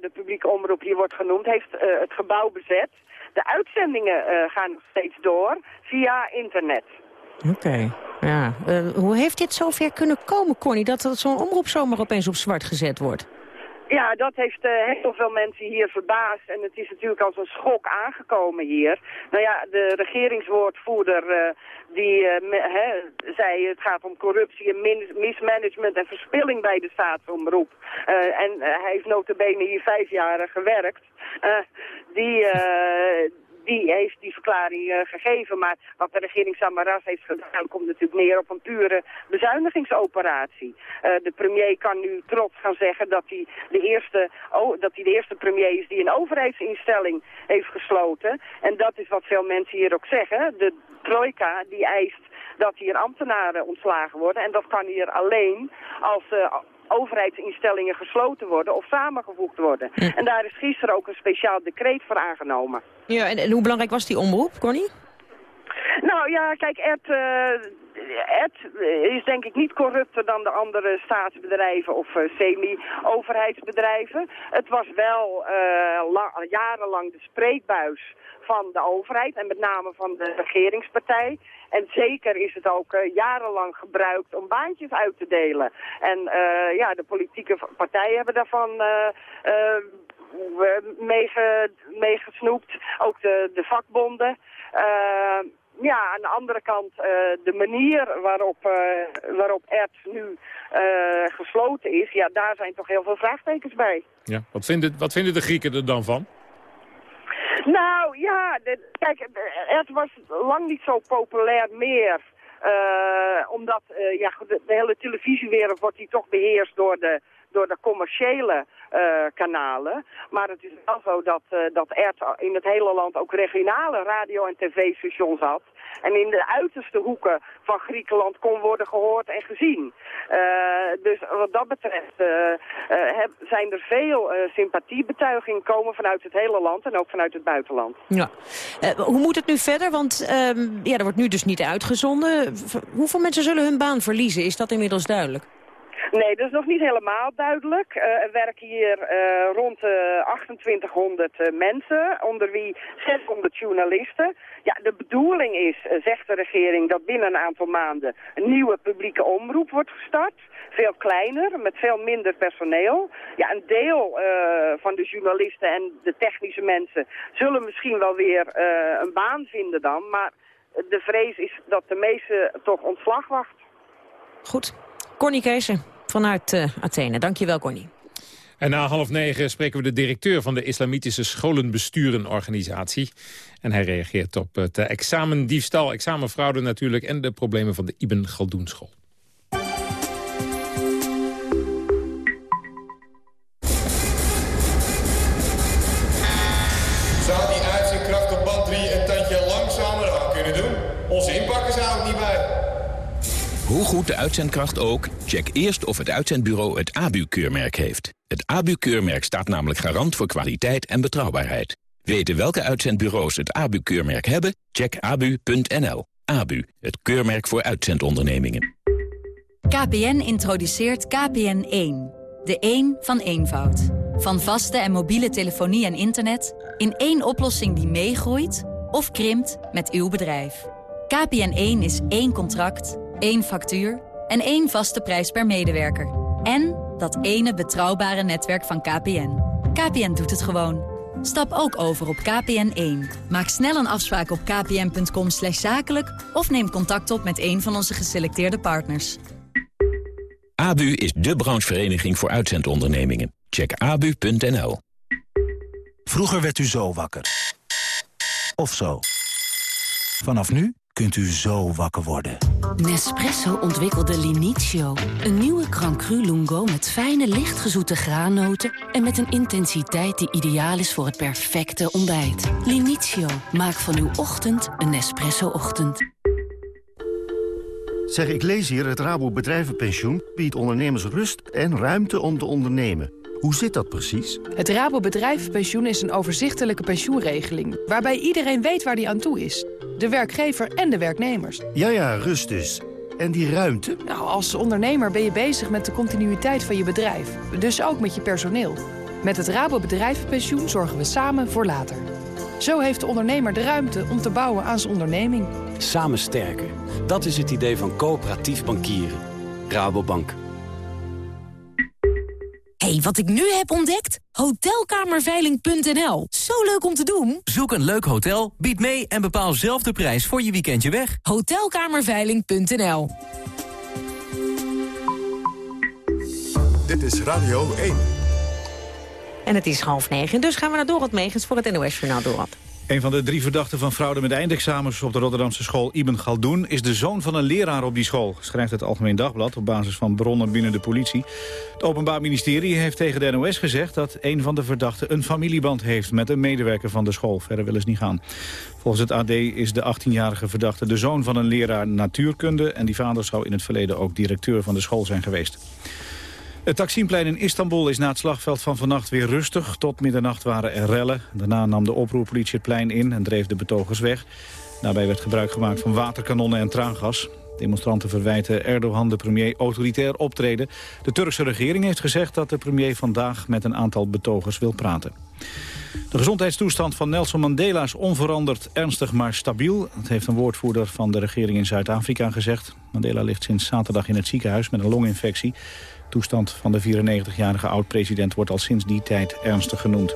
de publieke omroep hier wordt genoemd, heeft het gebouw bezet. De uitzendingen gaan nog steeds door via internet. Oké, ja. hoe heeft dit zover kunnen komen, Connie, dat zo'n omroep zomaar opeens op zwart gezet wordt? Ja, dat heeft uh, heel veel mensen hier verbaasd. En het is natuurlijk als een schok aangekomen hier. Nou ja, de regeringswoordvoerder uh, die he, zei het gaat om corruptie en mismanagement en verspilling bij de staatsomroep. en hij heeft notabene hier vijf jaar gewerkt. die, die heeft die verklaring gegeven. Maar wat de regering Samaras heeft gedaan komt natuurlijk neer op een pure bezuinigingsoperatie. de premier kan nu trots gaan zeggen dat hij de eerste, oh, dat hij de eerste premier is die een overheidsinstelling heeft gesloten. En dat is wat veel mensen hier ook zeggen. De trojka die eist dat hier ambtenaren ontslagen worden. En dat kan hier alleen als uh, overheidsinstellingen gesloten worden of samengevoegd worden. En daar is gisteren ook een speciaal decreet voor aangenomen. Ja, en, en hoe belangrijk was die omroep, Connie? Nou ja, kijk, Ed, uh, Ed is denk ik niet corrupter dan de andere staatsbedrijven of uh, semi-overheidsbedrijven. Het was wel uh, jarenlang de spreekbuis van de overheid en met name van de regeringspartij. En zeker is het ook jarenlang gebruikt om baantjes uit te delen. En ja, de politieke partijen hebben daarvan uh, meegesnoept. Ook de, de vakbonden. Ja, aan de andere kant de manier waarop, waarop ERT nu gesloten is, ja, daar zijn toch heel veel vraagtekens bij. Ja, wat vinden, wat vinden de Grieken er dan van? Nou ja, de, kijk, het was lang niet zo populair meer. Uh, omdat uh, ja, de, de, hele televisiewereld wordt die toch beheerst door de, door de commerciële uh, kanalen. Maar het is wel zo dat, uh, dat ERT in het hele land ook regionale radio- en tv-stations had. En in de uiterste hoeken van Griekenland kon worden gehoord en gezien. Uh, dus wat dat betreft zijn er veel sympathiebetuigingen komen vanuit het hele land en ook vanuit het buitenland. Ja. hoe moet het nu verder? Want ehm, ja, er wordt nu dus niet uitgezonden. Hoeveel mensen zullen hun baan verliezen? Is dat inmiddels duidelijk? Nee, dat is nog niet helemaal duidelijk. Uh, er werken hier uh, rond de 2800 uh, mensen, onder wie 600 journalisten. Ja, de bedoeling is, zegt de regering, dat binnen een aantal maanden een nieuwe publieke omroep wordt gestart. Veel kleiner, met veel minder personeel. Ja, een deel van de journalisten en de technische mensen zullen misschien wel weer een baan vinden dan. Maar de vrees is dat de meeste toch ontslag wacht. Goed. Connie Kees vanuit uh, Athene. Dankjewel, Connie. En na half negen spreken we de directeur van de Islamitische Scholenbesturenorganisatie. En hij reageert op het examendiefstal, examenfraude natuurlijk... en de problemen van de Ibn Galdoen Hoe goed de uitzendkracht ook, check eerst of het uitzendbureau het ABU-keurmerk heeft. Het ABU-keurmerk staat namelijk garant voor kwaliteit en betrouwbaarheid. Weten welke uitzendbureaus het ABU-keurmerk hebben? Check abu.nl. ABU, het keurmerk voor uitzendondernemingen. KPN introduceert KPN1. De 1 van eenvoud. Van vaste en mobiele telefonie en internet... in één oplossing die meegroeit of krimpt met uw bedrijf. KPN1 is één contract één factuur en één vaste prijs per medewerker. En dat ene betrouwbare netwerk van KPN. KPN doet het gewoon. Stap ook over op KPN1. Maak snel een afspraak op kpn.com zakelijk... of neem contact op met een van onze geselecteerde partners. ABU is de branchevereniging voor uitzendondernemingen. Check abu.nl. Vroeger werd u zo wakker. Of zo. Vanaf nu kunt u zo wakker worden. Nespresso ontwikkelde Linizio. Een nieuwe Crancru Lungo met fijne, lichtgezoete graannoten... en met een intensiteit die ideaal is voor het perfecte ontbijt. Linizio, maak van uw ochtend een Nespresso-ochtend. Zeg, ik lees hier, het Rabo Bedrijvenpensioen biedt ondernemers rust en ruimte om te ondernemen. Hoe zit dat precies? Het Rabo Bedrijvenpensioen is een overzichtelijke pensioenregeling... waarbij iedereen weet waar die aan toe is. De werkgever en de werknemers. Ja, ja, rust dus. En die ruimte? Nou, als ondernemer ben je bezig met de continuïteit van je bedrijf. Dus ook met je personeel. Met het Rabo Bedrijvenpensioen zorgen we samen voor later. Zo heeft de ondernemer de ruimte om te bouwen aan zijn onderneming. Samen sterker. Dat is het idee van coöperatief bankieren. Rabobank hey, wat ik nu heb ontdekt? Hotelkamerveiling.nl. Zo leuk om te doen. Zoek een leuk hotel, bied mee en bepaal zelf de prijs voor je weekendje weg. Hotelkamerveiling.nl. Dit is Radio 1. En het is half negen, dus gaan we naar Dorot Megens voor het NOS-journaal Dorot. Een van de drie verdachten van fraude met eindexamens op de Rotterdamse school Ibn Galdoen is de zoon van een leraar op die school, schrijft het Algemeen Dagblad op basis van bronnen binnen de politie. Het Openbaar Ministerie heeft tegen de NOS gezegd dat een van de verdachten een familieband heeft met een medewerker van de school. Verder willen ze niet gaan. Volgens het AD is de 18-jarige verdachte de zoon van een leraar natuurkunde en die vader zou in het verleden ook directeur van de school zijn geweest. Het Taksimplein in Istanbul is na het slagveld van vannacht weer rustig. Tot middernacht waren er rellen. Daarna nam de oproerpolitie het plein in en dreef de betogers weg. Daarbij werd gebruik gemaakt van waterkanonnen en traangas. Demonstranten verwijten Erdogan, de premier, autoritair optreden. De Turkse regering heeft gezegd dat de premier vandaag met een aantal betogers wil praten. De gezondheidstoestand van Nelson Mandela is onveranderd ernstig maar stabiel. Dat heeft een woordvoerder van de regering in Zuid-Afrika gezegd. Mandela ligt sinds zaterdag in het ziekenhuis met een longinfectie toestand van de 94-jarige oud-president wordt al sinds die tijd ernstig genoemd.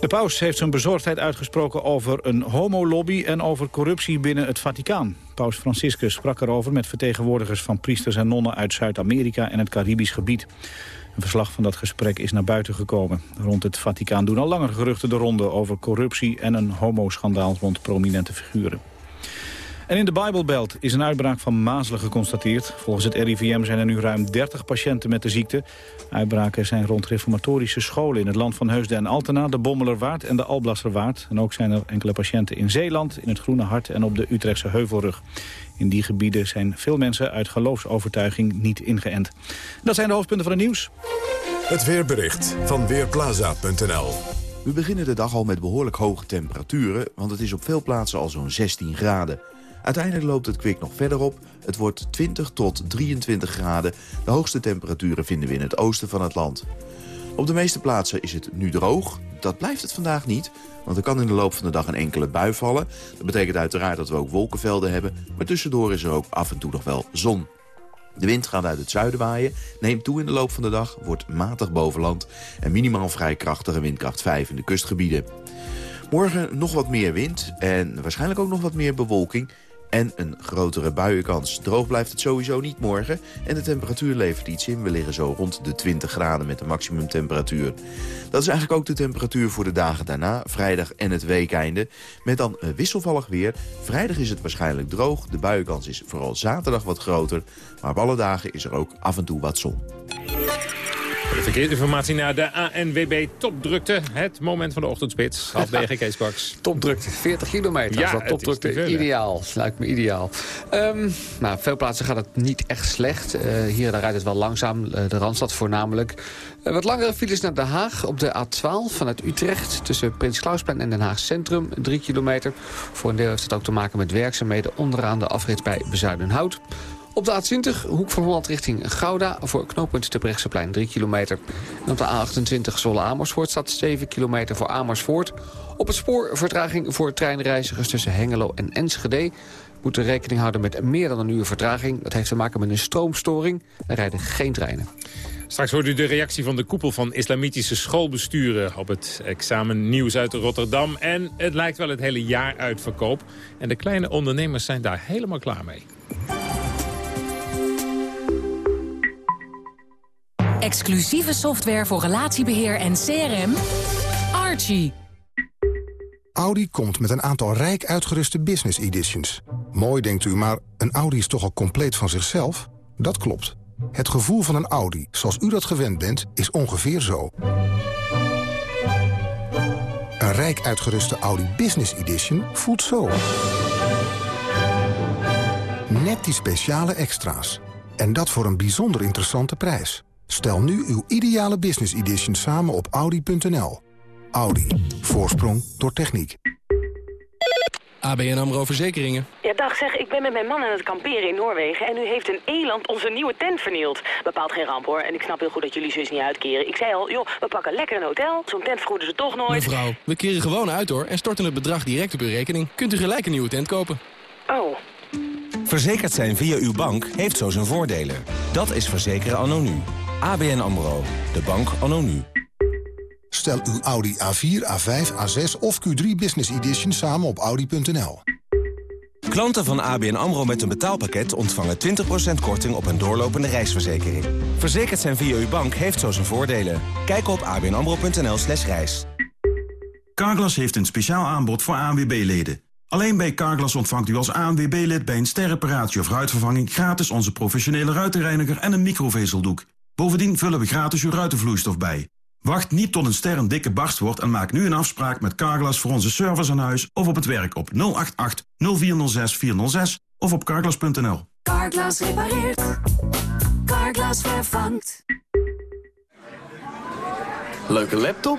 De paus heeft zijn bezorgdheid uitgesproken over een homolobby en over corruptie binnen het Vaticaan. Paus Franciscus sprak erover met vertegenwoordigers van priesters en nonnen uit Zuid-Amerika en het Caribisch gebied. Een verslag van dat gesprek is naar buiten gekomen. Rond het Vaticaan doen al langer geruchten de ronde over corruptie en een homoschandaal rond prominente figuren. En in de Bijbelbelt is een uitbraak van mazelen geconstateerd. Volgens het RIVM zijn er nu ruim 30 patiënten met de ziekte. Uitbraken zijn rond reformatorische scholen in het land van Heusden en Altena... de Bommelerwaard en de Alblasserwaard. En ook zijn er enkele patiënten in Zeeland, in het Groene Hart... en op de Utrechtse Heuvelrug. In die gebieden zijn veel mensen uit geloofsovertuiging niet ingeënt. Dat zijn de hoofdpunten van het nieuws. Het weerbericht van Weerplaza.nl We beginnen de dag al met behoorlijk hoge temperaturen... want het is op veel plaatsen al zo'n 16 graden. Uiteindelijk loopt het kwik nog verder op. Het wordt 20 tot 23 graden. De hoogste temperaturen vinden we in het oosten van het land. Op de meeste plaatsen is het nu droog. Dat blijft het vandaag niet, want er kan in de loop van de dag een enkele bui vallen. Dat betekent uiteraard dat we ook wolkenvelden hebben, maar tussendoor is er ook af en toe nog wel zon. De wind gaat uit het zuiden waaien, neemt toe in de loop van de dag, wordt matig boven land... en minimaal vrij krachtige windkracht 5 in de kustgebieden. Morgen nog wat meer wind en waarschijnlijk ook nog wat meer bewolking en een grotere buienkans. Droog blijft het sowieso niet morgen en de temperatuur levert iets in. We liggen zo rond de 20 graden met de maximumtemperatuur. Dat is eigenlijk ook de temperatuur voor de dagen daarna, vrijdag en het weekeinde. Met dan wisselvallig weer. Vrijdag is het waarschijnlijk droog, de buienkans is vooral zaterdag wat groter. Maar op alle dagen is er ook af en toe wat zon. Verkeersinformatie naar de ANWB topdrukte. Het moment van de ochtendspits. Half negen, Kees. Topdrukte, 40 kilometer. Ja, dat topdrukte ideaal. Lijkt me ideaal. Um, nou, veel plaatsen gaat het niet echt slecht. Uh, hier daar rijdt het wel langzaam. Uh, de Randstad voornamelijk. Uh, wat langere files naar Den Haag op de A12 vanuit Utrecht... tussen Prins Klausplein en Den Haag Centrum, 3 kilometer. Voor een deel heeft het ook te maken met werkzaamheden... onderaan de afrit bij Bezuidenhout. Op de A20, hoek van Holland richting Gouda... voor knooppunt de Brechtseplein 3 kilometer. En op de A28 Zolle-Amersfoort staat 7 kilometer voor Amersfoort. Op het spoor vertraging voor treinreizigers tussen Hengelo en Enschede moeten rekening houden met meer dan een uur vertraging. Dat heeft te maken met een stroomstoring. Er rijden geen treinen. Straks hoort u de reactie van de koepel van islamitische schoolbesturen... op het examen nieuws uit Rotterdam. En het lijkt wel het hele jaar uitverkoop. En de kleine ondernemers zijn daar helemaal klaar mee. Exclusieve software voor relatiebeheer en CRM. Archie. Audi komt met een aantal rijk uitgeruste business editions. Mooi denkt u, maar een Audi is toch al compleet van zichzelf? Dat klopt. Het gevoel van een Audi, zoals u dat gewend bent, is ongeveer zo. Een rijk uitgeruste Audi Business Edition voelt zo. Net die speciale extra's. En dat voor een bijzonder interessante prijs. Stel nu uw ideale business edition samen op Audi.nl. Audi. Voorsprong door techniek. ABN AMRO Verzekeringen. Ja, dag zeg, ik ben met mijn man aan het kamperen in Noorwegen... en nu heeft een eland onze nieuwe tent vernield. Bepaalt geen ramp, hoor. En ik snap heel goed dat jullie zus niet uitkeren. Ik zei al, joh, we pakken lekker een hotel. Zo'n tent vergoeden ze toch nooit. Mevrouw, we keren gewoon uit, hoor. En storten het bedrag direct op uw rekening. Kunt u gelijk een nieuwe tent kopen. Oh. Verzekerd zijn via uw bank heeft zo zijn voordelen. Dat is verzekeren anno nu. ABN AMRO. De bank anno nu. Stel uw Audi A4, A5, A6 of Q3 Business Edition samen op Audi.nl. Klanten van ABN AMRO met een betaalpakket ontvangen 20% korting op een doorlopende reisverzekering. Verzekerd zijn via uw bank heeft zo zijn voordelen. Kijk op abnamro.nl slash reis. Carglass heeft een speciaal aanbod voor ANWB-leden. Alleen bij Carglass ontvangt u als ANWB-lid bij een sterreparatie of ruitvervanging... gratis onze professionele ruitenreiniger en een microvezeldoek. Bovendien vullen we gratis uw ruitenvloeistof bij. Wacht niet tot een ster een dikke barst wordt en maak nu een afspraak met Carglass voor onze service aan huis of op het werk op 088 0406 406 of op carglass.nl. Carglass repareert. Carglass vervangt. Leuke laptop?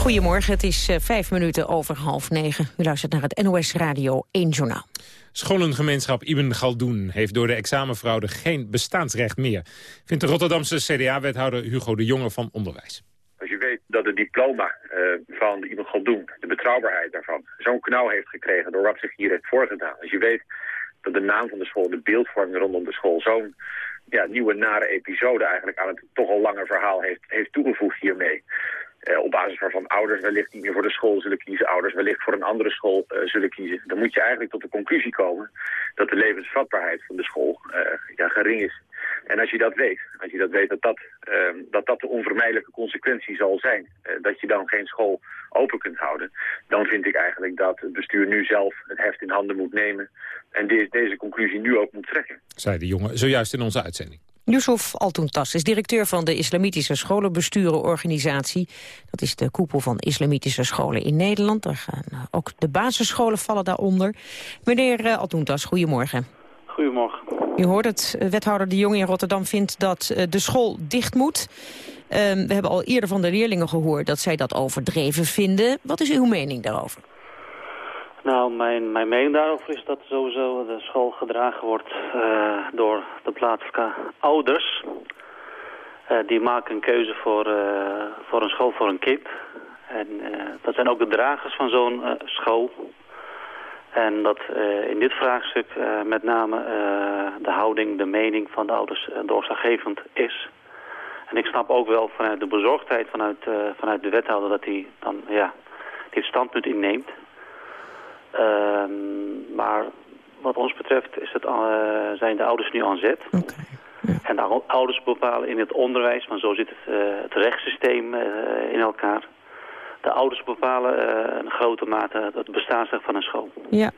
Goedemorgen, het is uh, vijf minuten over half negen. U luistert naar het NOS Radio 1 Journaal. Scholengemeenschap Ibn Galdoen heeft door de examenfraude geen bestaansrecht meer. Vindt de Rotterdamse CDA-wethouder Hugo de Jonge van Onderwijs. Als je weet dat het diploma uh, van Ibn Galdoen, de betrouwbaarheid daarvan, zo'n knauw heeft gekregen door wat zich hier heeft voorgedaan. Als je weet dat de naam van de school, de beeldvorming rondom de school, zo'n ja, nieuwe nare episode eigenlijk aan het toch al langer verhaal heeft, heeft toegevoegd hiermee. Uh, op basis waarvan ouders wellicht niet meer voor de school zullen kiezen, ouders wellicht voor een andere school uh, zullen kiezen. Dan moet je eigenlijk tot de conclusie komen dat de levensvatbaarheid van de school uh, ja, gering is. En als je dat weet, als je dat weet dat dat, ehm, dat, dat de onvermijdelijke consequentie zal zijn, dat je dan geen school open kunt houden, dan vind ik eigenlijk dat het bestuur nu zelf het heft in handen moet nemen en de deze conclusie nu ook moet trekken. Zei de jongen zojuist in onze uitzending. Yusuf Altuntas is directeur van de Islamitische Scholenbesturenorganisatie. Dat is de koepel van islamitische scholen in Nederland. Daar gaan eh, ook de basisscholen vallen daaronder. Meneer uh, Altuntas, goedemorgen. Goedemorgen. U hoort het, eh, wethouder De Jong in Rotterdam vindt dat de school dicht moet. Uh, we hebben al eerder van de leerlingen gehoord dat zij dat overdreven vinden. Wat is uw mening daarover? Nou, mijn, mijn mening daarover is dat sowieso de school gedragen wordt uh, door de plaatselijke ouders. Uh, die maken een keuze voor, uh, voor een school voor een kind. En dat zijn ook de dragers van zo'n school. En dat in dit vraagstuk met name de houding, de mening van de ouders doorslaggevend is. En ik snap ook wel vanuit de bezorgdheid vanuit, vanuit de wethouder dat hij dan ja, dit standpunt inneemt. Um, maar wat ons betreft is het, uh, zijn de ouders nu aan zet. Okay. Ja. En de ouders bepalen in het onderwijs, want zo zit het, uh, het rechtssysteem uh, in elkaar. De ouders bepalen in grote mate het bestaansrecht van een school. Ja,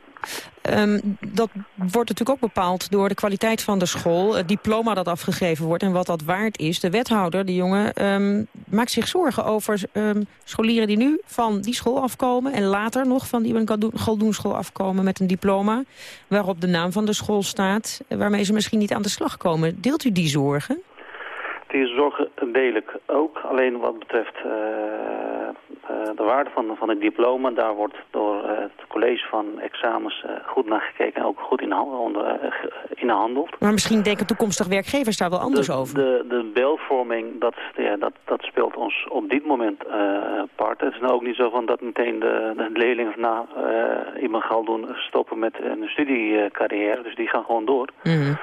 Um, dat wordt natuurlijk ook bepaald door de kwaliteit van de school. Het diploma dat afgegeven wordt en wat dat waard is. De wethouder, die jongen, um, maakt zich zorgen over um, scholieren die nu van die school afkomen... en later nog van die Galdoenschool afkomen met een diploma... waarop de naam van de school staat, waarmee ze misschien niet aan de slag komen. Deelt u die zorgen? Die zorgen deel ik ook. Alleen wat betreft uh, de waarde van, van het diploma... daar wordt door uh, het college van examens goed naar gekeken... en ook goed in, inhandeld. Maar misschien denken toekomstig werkgevers daar wel anders de, over. De, de beeldvorming, dat, ja, dat, dat speelt ons op dit moment part. Het is nou ook niet zo van dat meteen de, de leerlingen na iemand gaan doen stoppen met een studiecarrière. Dus die gaan gewoon door. Mm.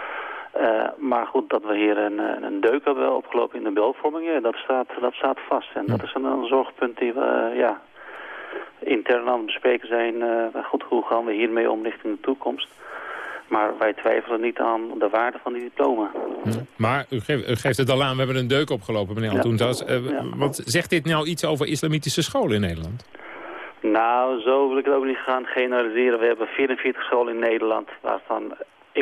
Uh, maar goed, dat we hier een, een deuk hebben opgelopen in de beeldvorming, dat, staat, dat staat vast. En dat is een, een zorgpunt die we uh, ja, intern aan het bespreken zijn. Uh, goed, hoe gaan we hiermee om richting de toekomst? Maar wij twijfelen niet aan de waarde van die diploma. Ja. Maar u geeft, u geeft, het al aan, we hebben een deuk opgelopen, meneer Antoentas. Ja. Want zegt dit nou iets over islamitische scholen in Nederland? Nou, zo wil ik het ook niet gaan generaliseren. We hebben 44 scholen in Nederland waarvan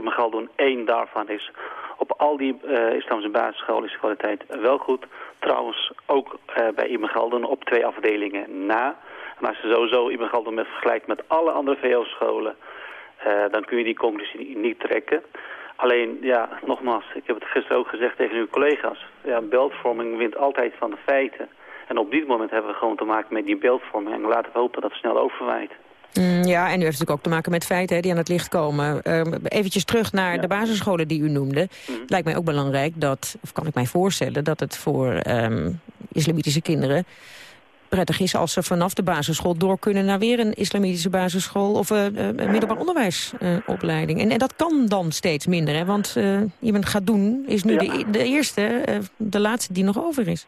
Galdoen één daarvan is. Op al die uh, islamische basisscholen is de kwaliteit wel goed. Trouwens ook uh, bij Ibn op twee afdelingen na. En als je sowieso Ibn met vergelijkt met alle andere VO-scholen... Uh, dan kun je die conclusie niet trekken. Alleen, ja, nogmaals, ik heb het gisteren ook gezegd tegen uw collega's. Ja, beeldvorming wint altijd van de feiten. En op dit moment hebben we gewoon te maken met die beeldvorming. En laten we hopen dat dat snel overwaait. Mm, ja, en u heeft natuurlijk ook te maken met feiten hè, die aan het licht komen. Uh, eventjes terug naar ja. de basisscholen die u noemde. Mm. Het lijkt mij ook belangrijk dat, of kan ik mij voorstellen... dat het voor um, islamitische kinderen prettig is als ze vanaf de basisschool door kunnen naar weer een islamitische basisschool of uh, middelbaar onderwijsopleiding. en, en dat kan dan steeds minder, hè? want iemand gaat doen is nu de, de, eerste, de laatste die nog over is.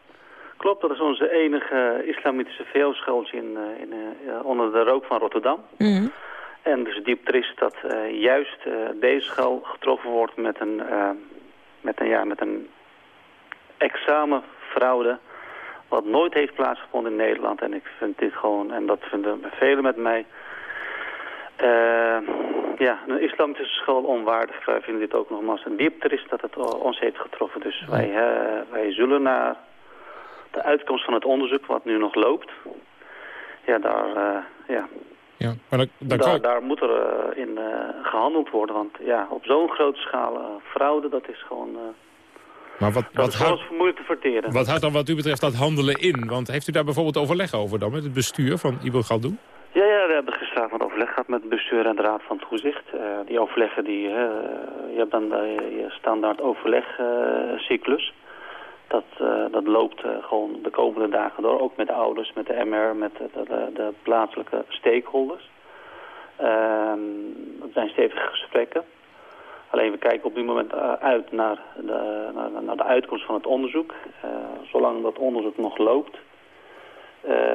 Klopt, dat is onze enige islamitische VO-schooltje in, in, onder de rook van Rotterdam. Mhm. En dus diep triest dat juist deze school getroffen wordt met een, met een, ja, met een examenfraude wat nooit heeft plaatsgevonden in Nederland. En ik vind dit gewoon, en dat vinden velen met mij, uh, ja, een islamitische school onwaardig. Wij vinden dit ook nogmaals een diep triest dat het ons heeft getroffen. Dus wij, uh, wij zullen naar de uitkomst van het onderzoek wat nu nog loopt. Ja, daar, uh, ja. Ja, maar daar, daar, moet er in gehandeld worden. Want ja, op zo'n grote schaal fraude, dat is gewoon... Maar wat, wat, houdt, te verteren. Wat houdt dan wat u betreft dat handelen in? Want heeft u daar bijvoorbeeld overleg over dan met het bestuur van Ibn Galdoen? Ja, ja, we hebben gisteravond overleg gehad met het bestuur en de raad van toezicht. Uh, die overleggen, die, uh, je hebt dan je standaard overlegcyclus. dat, uh, dat loopt gewoon de komende dagen door, ook met de ouders, met de MR, met de, de, de plaatselijke stakeholders. Ehm, dat zijn stevige gesprekken. Alleen we kijken op dit moment eh, uit naar de, naar, de uitkomst van het onderzoek. Zolang dat onderzoek nog loopt,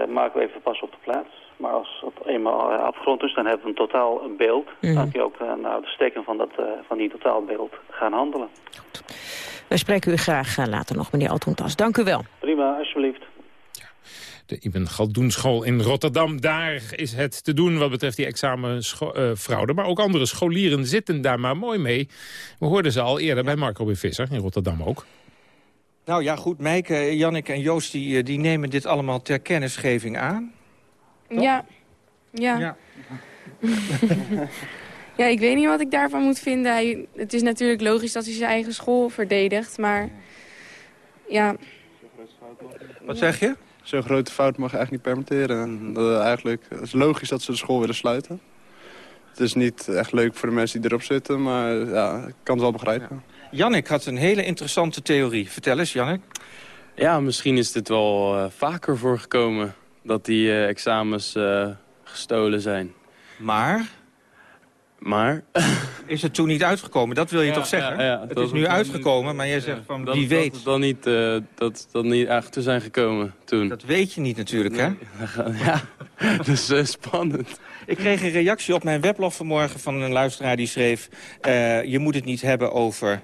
maken we even pas op de plaats. Maar als het eenmaal afgerond is, dan hebben we een totaal beeld. Dan kun je ook naar de steken van, dat, van die totaalbeeld gaan handelen. Goed. Wij spreken u graag later nog, meneer Altoentas. Dank u wel. Prima, alsjeblieft de Ibn Galdoenschool in Rotterdam. Daar is het te doen wat betreft die examenfraude. maar ook andere scholieren zitten daar maar mooi mee. We hoorden ze al eerder bij Marco B. Visser in Rotterdam ook. Nou ja, goed, Meike, Jannik en Joost die, die nemen dit allemaal ter kennisgeving aan. Ja. ja. Ja. ja, ik weet niet wat ik daarvan moet vinden. Hij, het is natuurlijk logisch dat hij zijn eigen school verdedigt, maar ja... Wat zeg je? Zo'n grote fout mag je eigenlijk niet permitteren. Dat, eigenlijk, het is logisch dat ze de school willen sluiten. Het is niet echt leuk voor de mensen die erop zitten, maar ja, ik kan het wel begrijpen. Ja. Jannik had een hele interessante theorie. Vertel eens, Jannik. Ja, misschien is dit wel uh, vaker voorgekomen dat die uh, examens uh, gestolen zijn. Maar? Maar? Is het toen niet uitgekomen? Dat wil je toch zeggen? Ja, ja, het is nu uitgekomen, maar jij zegt van wie weet. Dat dan niet, uh, dat, dat niet echt te zijn gekomen toen. Dat weet je niet natuurlijk, hè? Ja, dat is spannend. Ik kreeg een reactie op mijn weblog vanmorgen van een luisteraar die schreef... Uh, je moet het niet hebben over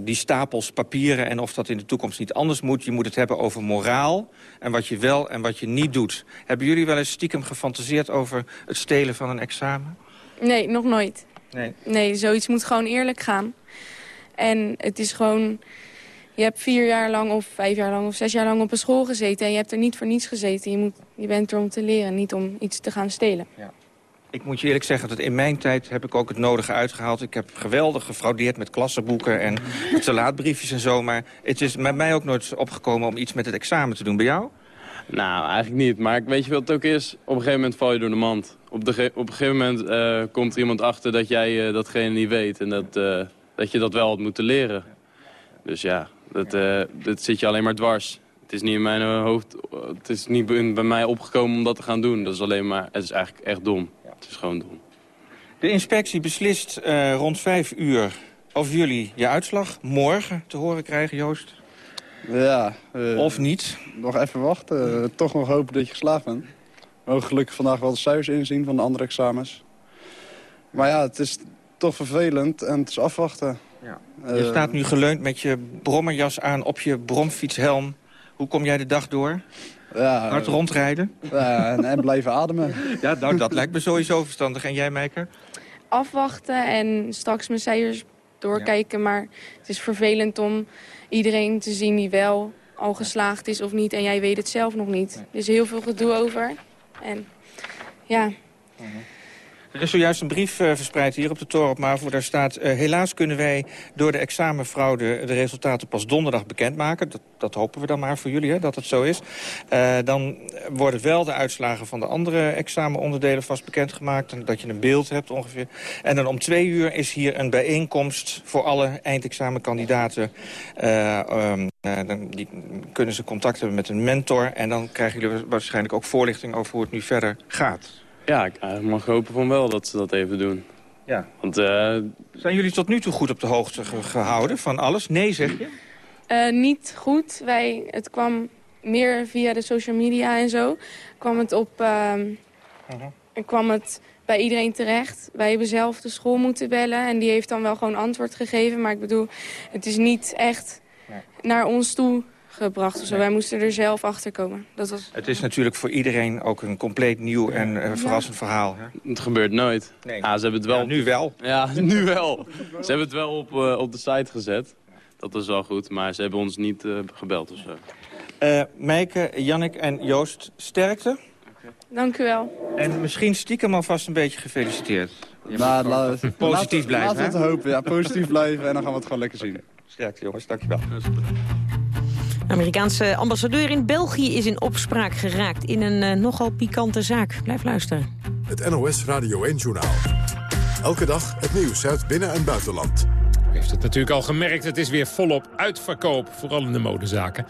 die stapels papieren... en of dat in de toekomst niet anders moet. Je moet het hebben over moraal en wat je wel en wat je niet doet. Hebben jullie wel eens stiekem gefantaseerd over het stelen van een examen? Nee, nog nooit. Nee. nee, zoiets moet gewoon eerlijk gaan. En het is gewoon... Je hebt vier jaar lang of vijf jaar lang of zes jaar lang op een school gezeten... en je hebt er niet voor niets gezeten. Je, moet, je bent er om te leren, niet om iets te gaan stelen. Ja. Ik moet je eerlijk zeggen dat in mijn tijd heb ik ook het nodige uitgehaald. Ik heb geweldig gefraudeerd met klassenboeken en te laatbriefjes en zo. Maar het is met mij ook nooit opgekomen om iets met het examen te doen. Bij jou? Nou, eigenlijk niet. Maar weet je wat het ook is? Op een gegeven moment val je door de mand. Op, de op een gegeven moment uh, komt er iemand achter dat jij uh, datgene niet weet. En dat, uh, dat je dat wel had moeten leren. Dus ja, dat, dat zit je alleen maar dwars. Het is niet in mijn hoofd, het is niet bij mij opgekomen om dat te gaan doen. Dat is alleen maar, het is eigenlijk echt dom. Het is gewoon dom. De inspectie beslist rond vijf uur of jullie je uitslag morgen te horen krijgen, Joost. Ja. Uh, of niet? Nog even wachten. Uh, toch nog hopen dat je geslaagd bent. We mogen gelukkig vandaag wel de cijfers inzien van de andere examens. Maar ja, het is toch vervelend en het is afwachten. Ja. Uh, je staat nu geleund met je brommerjas aan op je bromfietshelm. Hoe kom jij de dag door? Ja, Hard rondrijden? Ja, en, en blijven ademen. ja, nou, dat lijkt me sowieso verstandig. En jij, Meijker? Afwachten en straks mijn cijfers doorkijken. Ja. Maar het is vervelend om iedereen te zien die wel al geslaagd is of niet. En jij weet het zelf nog niet. Er is heel veel gedoe over. En ja... Er is zojuist een brief uh, verspreid hier op de toren op Mavo. Daar staat, uh, helaas kunnen wij door de examenfraude de resultaten pas donderdag bekendmaken. Dat, dat hopen we dan maar voor jullie, hè, dat het zo is. Uh, dan worden wel de uitslagen van de andere examenonderdelen vast bekendgemaakt. En dat je een beeld hebt ongeveer. En dan om twee uur is hier een bijeenkomst voor alle eindexamenkandidaten. Uh, dan die, kunnen ze contact hebben met een mentor... en dan krijgen jullie waarschijnlijk ook voorlichting over hoe het nu verder gaat. Ja, ik uh, mag hopen van wel dat ze dat even doen. Ja. Want, uh... Zijn jullie tot nu toe goed op de hoogte gehouden van alles? Nee, zeg je? niet goed. Wij, het kwam meer via de social media en zo. Kwam het op... -huh. kwam het bij iedereen terecht. Wij hebben zelf de school moeten bellen en die heeft dan wel gewoon antwoord gegeven. Maar ik bedoel, het is niet echt naar ons toe gebracht. Dus wij moesten er zelf achter komen. Dat was... Het is natuurlijk voor iedereen ook een compleet nieuw en uh, verrassend verhaal. Hè? Het gebeurt nooit. Nee. Ja, ze hebben het wel... Ja, nu wel. Ja, nu wel. ze hebben het wel op, uh, op de site gezet. Dat is wel goed, maar ze hebben ons niet uh, gebeld of zo. Uh, Meike, Jannik en Joost, sterkte. Dank u wel. En misschien stiekem alvast een beetje gefeliciteerd. Nou, positief laat, blijven, Laten we het hopen. Ja, positief blijven en dan gaan we het gewoon lekker zien. Sterkte jongens, dankjewel. De Amerikaanse ambassadeur in België is in opspraak geraakt in een uh, nogal pikante zaak. Blijf luisteren. Het NOS Radio 1-journaal. Elke dag het nieuws uit binnen- en buitenland. U heeft het natuurlijk al gemerkt, het is weer volop uitverkoop, vooral in de modezaken.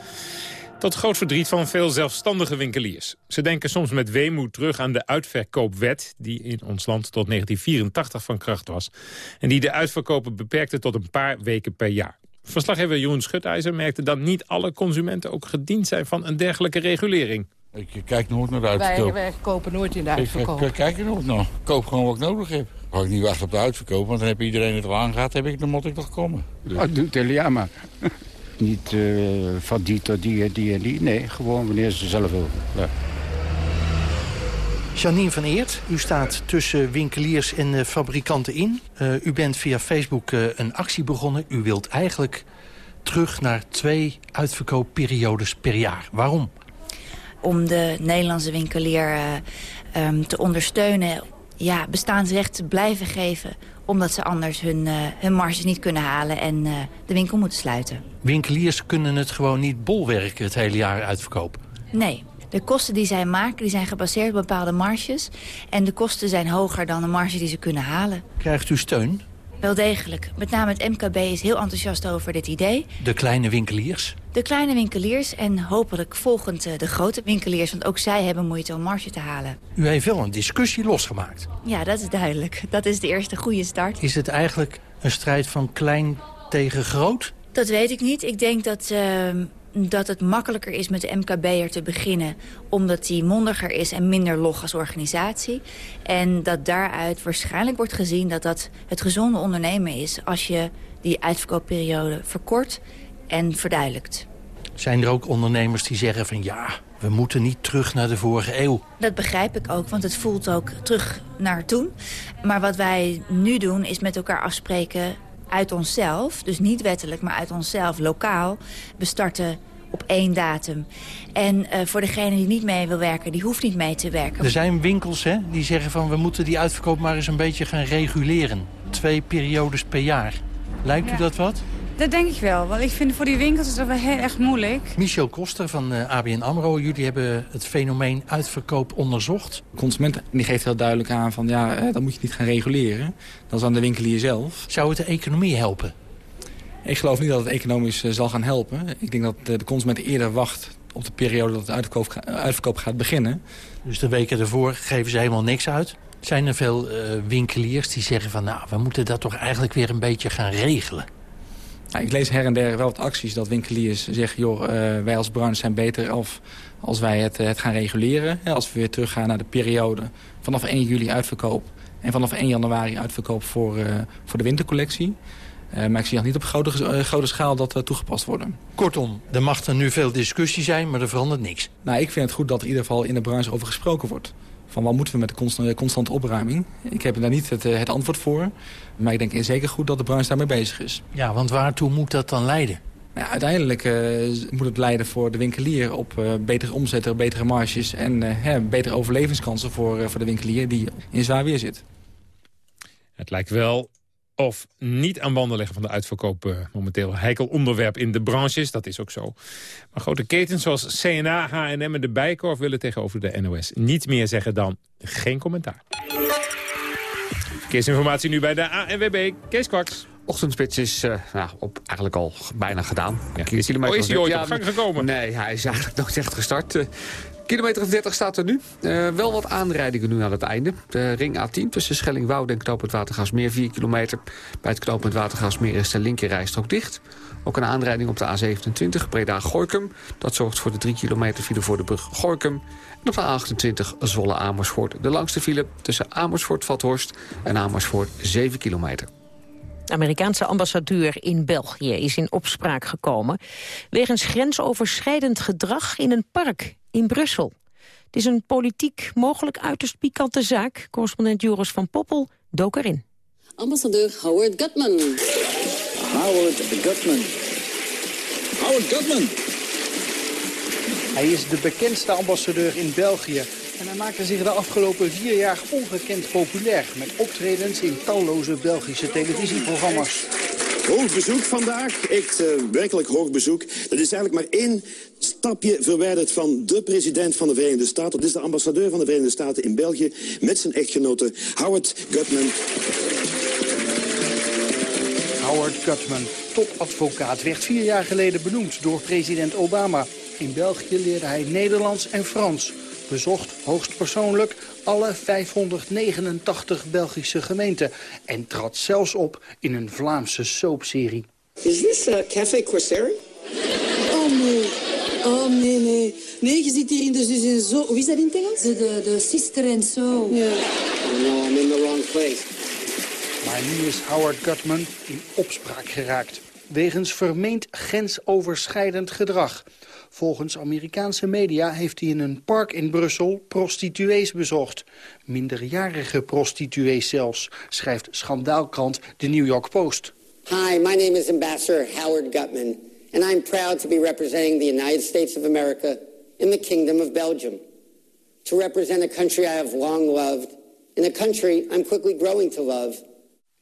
Tot groot verdriet van veel zelfstandige winkeliers. Ze denken soms met weemoed terug aan de uitverkoopwet... die in ons land tot 1984 van kracht was... en die de uitverkopen beperkte tot een paar weken per jaar. Verslaggever Jeroen Schutijzer merkte dat niet alle consumenten... ook gediend zijn van een dergelijke regulering. Ik kijk nooit naar de uitverkoop. Wij, wij kopen nooit in de uitverkoop. Ik, ik kijk er nooit naar. Ik koop gewoon wat ik nodig heb. Ga ik niet wachten op de uitverkoop, want dan heb iedereen het al aangehad, heb ik, dan moet ik toch komen. Dus. Oh, doet ja, maar niet uh, van die tot die en die en die. Nee, gewoon wanneer ze zelf willen. Ja. Janine van Eert, u staat tussen winkeliers en uh, fabrikanten in. Uh, u bent via Facebook een actie begonnen. U wilt eigenlijk terug naar twee uitverkoopperiodes per jaar. Waarom? Om de Nederlandse winkelier um, te ondersteunen... Ja, bestaansrecht te blijven geven omdat ze anders hun, hun marges niet kunnen halen en de winkel moeten sluiten. Winkeliers kunnen het gewoon niet bolwerken het hele jaar uitverkopen? Nee. De kosten die zij maken die zijn gebaseerd op bepaalde marges. En de kosten zijn hoger dan de marge die ze kunnen halen. Krijgt u steun? Wel degelijk. Met name het MKB is heel enthousiast over dit idee. De kleine winkeliers? De kleine winkeliers en hopelijk volgend uh, de grote winkeliers... want ook zij hebben moeite om marge te halen. U heeft wel een discussie losgemaakt. Ja, dat is duidelijk. Dat is de eerste goede start. Is het eigenlijk een strijd van klein tegen groot? Dat weet ik niet. Ik denk dat... Uh, dat het makkelijker is met de MKB'er te beginnen... omdat die mondiger is en minder log als organisatie. En dat daaruit waarschijnlijk wordt gezien dat dat het gezonde ondernemen is... als je die uitverkoopperiode verkort en verduidelijkt. Zijn er ook ondernemers die zeggen van ja, we moeten niet terug naar de vorige eeuw? Dat begrijp ik ook, want het voelt ook terug naar toen. Maar wat wij nu doen is met elkaar afspreken uit onszelf, dus niet wettelijk, maar uit onszelf, lokaal, we starten op één datum. En uh, voor degene die niet mee wil werken, die hoeft niet mee te werken. Er zijn winkels hè, die zeggen van we moeten die uitverkoop maar eens een beetje gaan reguleren. Twee periodes per jaar. Lijkt ja. u dat wat? Dat denk ik wel, want ik vind voor die winkels is dat wel heel erg moeilijk. Michel Koster van uh, ABN AMRO, jullie hebben het fenomeen uitverkoop onderzocht. De consument die geeft heel duidelijk aan van ja, eh, dat moet je niet gaan reguleren. Dat is aan de winkelier zelf. Zou het de economie helpen? Ik geloof niet dat het economisch uh, zal gaan helpen. Ik denk dat de consument eerder wacht op de periode dat de uitverkoop, uitverkoop gaat beginnen. Dus de weken ervoor geven ze helemaal niks uit? Zijn er veel uh, winkeliers die zeggen van nou, we moeten dat toch eigenlijk weer een beetje gaan regelen? Nou, ik lees her en der wel wat acties dat winkeliers zeggen... joh, uh, wij als branche zijn beter af als wij het, het gaan reguleren. Ja, als we weer teruggaan naar de periode vanaf 1 juli uitverkoop... en vanaf 1 januari uitverkoop voor, uh, voor de wintercollectie. Uh, maar ik zie nog niet op grote, grote schaal dat toegepast worden. Kortom, er mag er nu veel discussie zijn, maar er verandert niks. Nou, ik vind het goed dat er in ieder geval in de branche over gesproken wordt. Van wat moeten we met de constante, constante opruiming? Ik heb daar niet het, het antwoord voor. Maar ik denk zeker goed dat de branche daarmee bezig is. Ja, want waartoe moet dat dan leiden? Nou, uiteindelijk uh, moet het leiden voor de winkelier op uh, betere omzetten, betere marges... en uh, hè, betere overlevingskansen voor, voor de winkelier die in zwaar weer zit. Het lijkt wel of niet aan banden leggen van de uitverkoop uh, momenteel heikel onderwerp in de branches. Dat is ook zo. Maar grote ketens zoals CNA, H&M en de Bijkorf willen tegenover de NOS niet meer zeggen dan geen commentaar. Verkeersinformatie nu bij de ANWB. Kees Kwaks. Ochtendspits is uh, nou, op, eigenlijk al bijna gedaan. Ja. Oh, is hij ooit op gang gekomen? Nee, hij is eigenlijk nog echt gestart. Uh, kilometer of 30 staat er nu. Uh, wel wat aanrijdingen nu aan het einde. De ring A10 tussen Schellingwoude en knooppunt Watergasmeer 4 kilometer. Bij het knooppunt Watergasmeer is de linkerrijstrook dicht. Ook een aanrijding op de A27 Breda-Gorkum. Dat zorgt voor de 3 kilometer file voor de brug Gorkum. En op de A28 Zwolle-Amersfoort. De langste file tussen Amersfoort-Vathorst en Amersfoort 7 kilometer. De Amerikaanse ambassadeur in België is in opspraak gekomen... wegens grensoverschrijdend gedrag in een park in Brussel. Het is een politiek mogelijk uiterst pikante zaak. Correspondent Joris van Poppel dook erin. Ambassadeur Howard Gutman. Howard Gutman. Howard Gutman. Hij is de bekendste ambassadeur in België. En hij maakte zich de afgelopen vier jaar ongekend populair... met optredens in talloze Belgische televisieprogramma's. Hoog bezoek vandaag, echt uh, werkelijk hoog bezoek. Dat is eigenlijk maar één stapje verwijderd van de president van de Verenigde Staten. Dat is de ambassadeur van de Verenigde Staten in België... met zijn echtgenote Howard Gutman. Howard Gutman, topadvocaat, werd vier jaar geleden benoemd door president Obama. In België leerde hij Nederlands en Frans. Bezocht hoogstpersoonlijk alle 589 Belgische gemeenten. En trad zelfs op in een Vlaamse soapserie. Is this a Café Corsair? Oh nee. Oh nee, nee. Nee, je zit hier in de zus en zo. Wie is dat in het Engels? De, de, de sister en zo. Ja. No, I'm in the wrong place. Maar nu is Howard Gutman in opspraak geraakt. Wegens vermeend grensoverschrijdend gedrag. Volgens Amerikaanse media heeft hij in een park in Brussel prostituees bezocht. Minderjarige prostituees zelfs, schrijft schandaalkrant The New York Post. Hi, my name is Ambassador Howard Gutman. And I'm proud to be representing the United States of America in the Kingdom of Belgium. To represent a country I have long loved, in a country I'm quickly growing to love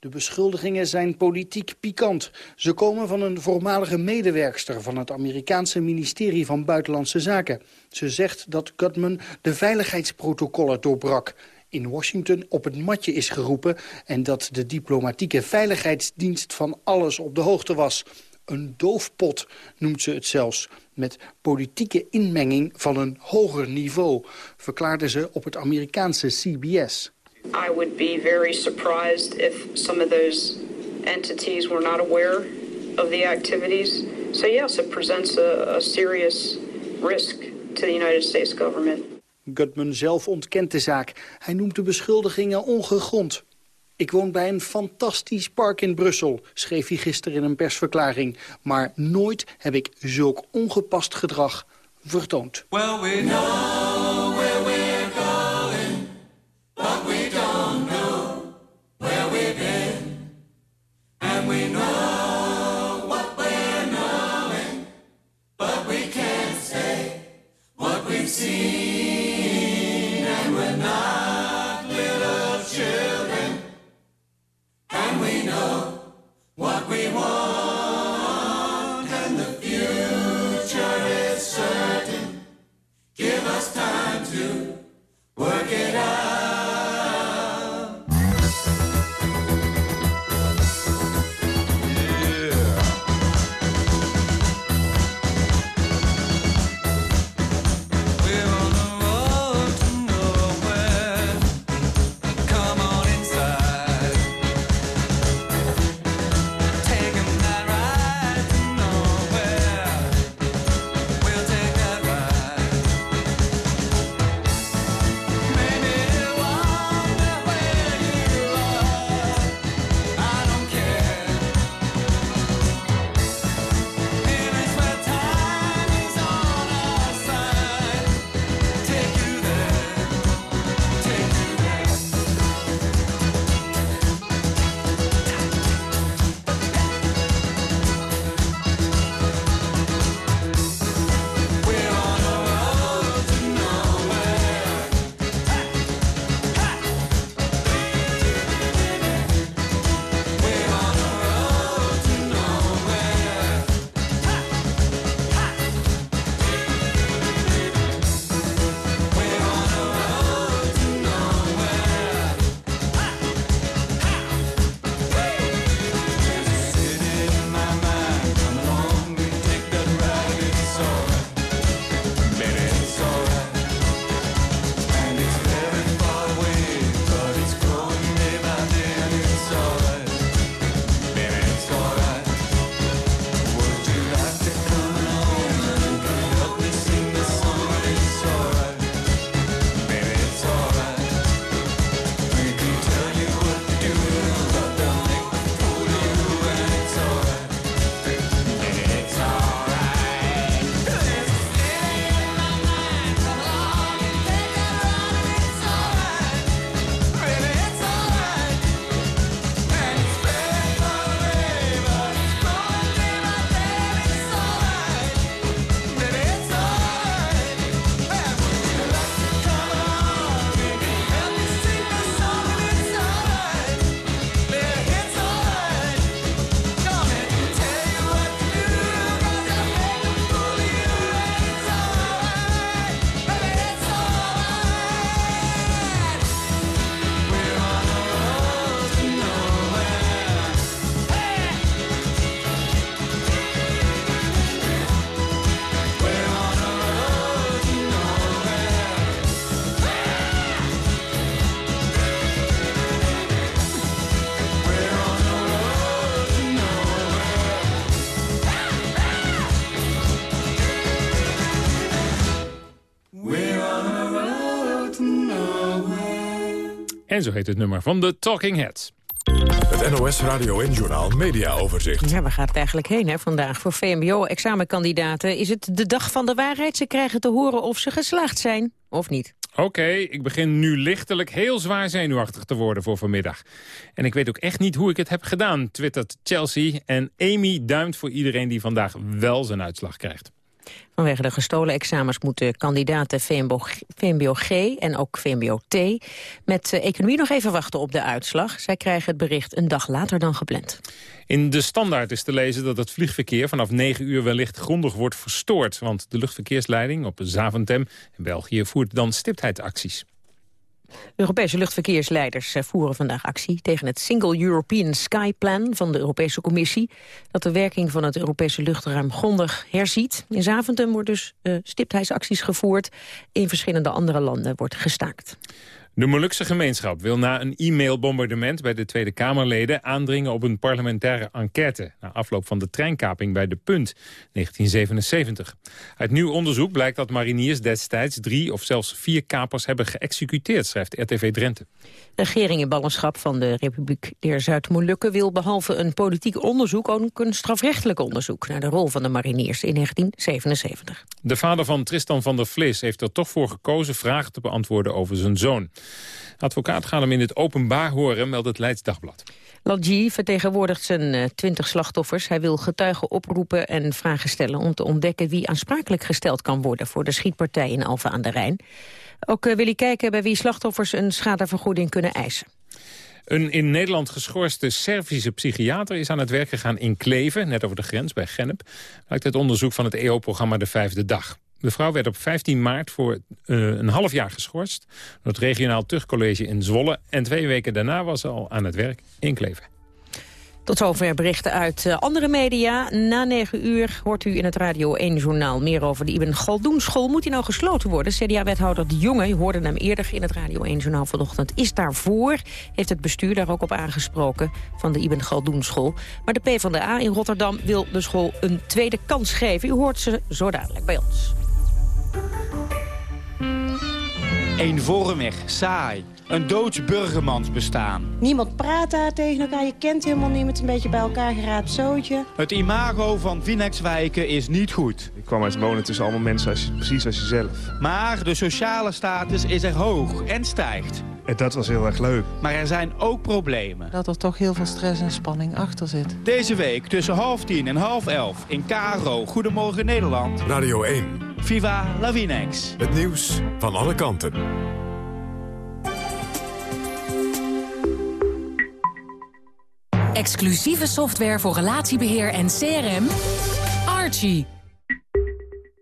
de beschuldigingen zijn politiek pikant. Ze komen van een voormalige medewerkster van het Amerikaanse ministerie van Buitenlandse Zaken. Ze zegt dat Gutman de veiligheidsprotocollen doorbrak in Washington op het matje is geroepen... en dat de diplomatieke veiligheidsdienst van alles op de hoogte was. Een doofpot noemt ze het zelfs, met politieke inmenging van een hoger niveau... verklaarde ze op het Amerikaanse CBS. I would be very surprised if some of those entities were not aware of the activities. So yes, it presents a, a serious risk to the United States government. Gutman zelf ontkent de zaak. Hij noemt de beschuldigingen ongegrond. Ik woon bij een fantastisch park in Brussel, schreef hij gisteren in een persverklaring. Maar nooit heb ik zulk ongepast gedrag vertoond. Well, we En zo heet het nummer van de Talking Heads. Het NOS Radio en Journal Media Overzicht. Ja, waar gaat het eigenlijk heen hè, vandaag? Voor VMBO-examenkandidaten is het de dag van de waarheid. Ze krijgen te horen of ze geslaagd zijn of niet. Oké, ik begin nu lichtelijk heel zwaar zenuwachtig te worden voor vanmiddag. En ik weet ook echt niet hoe ik het heb gedaan, twittert Chelsea. En Amy duimt voor iedereen die vandaag wel zijn uitslag krijgt. Vanwege de gestolen examens moeten kandidaten VMBO-G en ook VMBO-T... met economie nog even wachten op de uitslag. Zij krijgen het bericht een dag later dan gepland. In de standaard is te lezen dat het vliegverkeer vanaf 9 uur wellicht grondig wordt verstoord. Want de luchtverkeersleiding op Zaventem in België voert dan stiptheidsacties. Europese luchtverkeersleiders eh, voeren vandaag actie tegen het Single European Sky Plan van de Europese Commissie, dat de werking van het Europese luchtruim grondig herziet. In Zaventem wordt dus uh, stiptheidsacties gevoerd. In verschillende andere landen wordt gestaakt. De Molukse gemeenschap wil na een e-mailbombardement bij de Tweede Kamerleden aandringen op een parlementaire enquête na afloop van de treinkaping bij De Punt 1977. Uit nieuw onderzoek blijkt dat mariniers destijds drie of zelfs vier kapers hebben geëxecuteerd, schrijft RTV Drenthe. De regering in ballingschap van de Republiek der Zuid-Molukken wil behalve een politiek onderzoek ook een strafrechtelijk onderzoek naar de rol van de mariniers in 1977. De vader van Tristan van der Vlis heeft er toch voor gekozen vragen te beantwoorden over zijn zoon. Advocaat gaat hem in het openbaar horen, meldt het Leids Dagblad. Ladji vertegenwoordigt zijn eh, twintig slachtoffers. Hij wil getuigen oproepen en vragen stellen om te ontdekken wie aansprakelijk gesteld kan worden voor de schietpartij in Alphen aan de Rijn. Ook uh, wil hij kijken bij wie slachtoffers een schadevergoeding kunnen eisen. Een in Nederland geschorste Servische psychiater is aan het werk gegaan in Kleven, net over de grens bij Gennep. Lijkt het onderzoek van het EO-programma De Vijfde Dag. De vrouw werd op 15 maart voor uh, een half jaar geschorst... door het regionaal tuchtcollege in Zwolle. En twee weken daarna was ze al aan het werk in Kleven. Tot zover berichten uit uh, andere media. Na 9 uur hoort u in het Radio 1-journaal meer over de Ibn Galdoen school. Moet die nou gesloten worden? CDA-wethouder De Jonge, je hoorde hem eerder in het Radio 1-journaal vanochtend, is daarvoor. Heeft het bestuur daar ook op aangesproken van de Ibn Galdoen school. Maar de PvdA in Rotterdam wil de school een tweede kans geven. U hoort ze zo dadelijk bij ons. Eenvormig, saai. Een doods burgermansbestaan. Niemand praat daar tegen elkaar, je kent helemaal niemand. Een beetje bij elkaar geraapt zootje. Het imago van Vinexwijken is niet goed. Ik kwam uit wonen tussen allemaal mensen als, precies als jezelf. Maar de sociale status is er hoog en stijgt. En dat was heel erg leuk. Maar er zijn ook problemen. Dat er toch heel veel stress en spanning achter zit. Deze week tussen half tien en half elf in Karo. Goedemorgen Nederland. Radio 1. Viva Lavinex. Het nieuws van alle kanten. Exclusieve software voor relatiebeheer en CRM. Archie.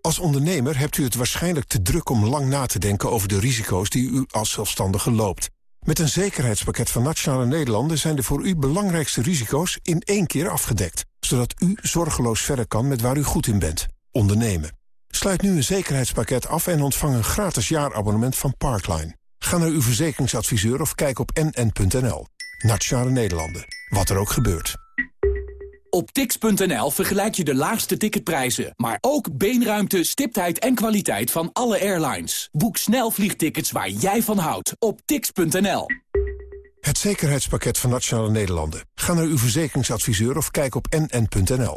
Als ondernemer hebt u het waarschijnlijk te druk om lang na te denken over de risico's die u als zelfstandige loopt. Met een zekerheidspakket van Nationale Nederlanden zijn de voor u belangrijkste risico's in één keer afgedekt. Zodat u zorgeloos verder kan met waar u goed in bent. Ondernemen. Sluit nu een zekerheidspakket af en ontvang een gratis jaarabonnement van Parkline. Ga naar uw verzekeringsadviseur of kijk op nn.nl. Nationale Nederlanden. Wat er ook gebeurt. Op tix.nl vergelijk je de laagste ticketprijzen, maar ook beenruimte, stiptheid en kwaliteit van alle airlines. Boek snel vliegtickets waar jij van houdt op tix.nl. Het zekerheidspakket van Nationale Nederlanden. Ga naar uw verzekeringsadviseur of kijk op nn.nl.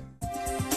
Música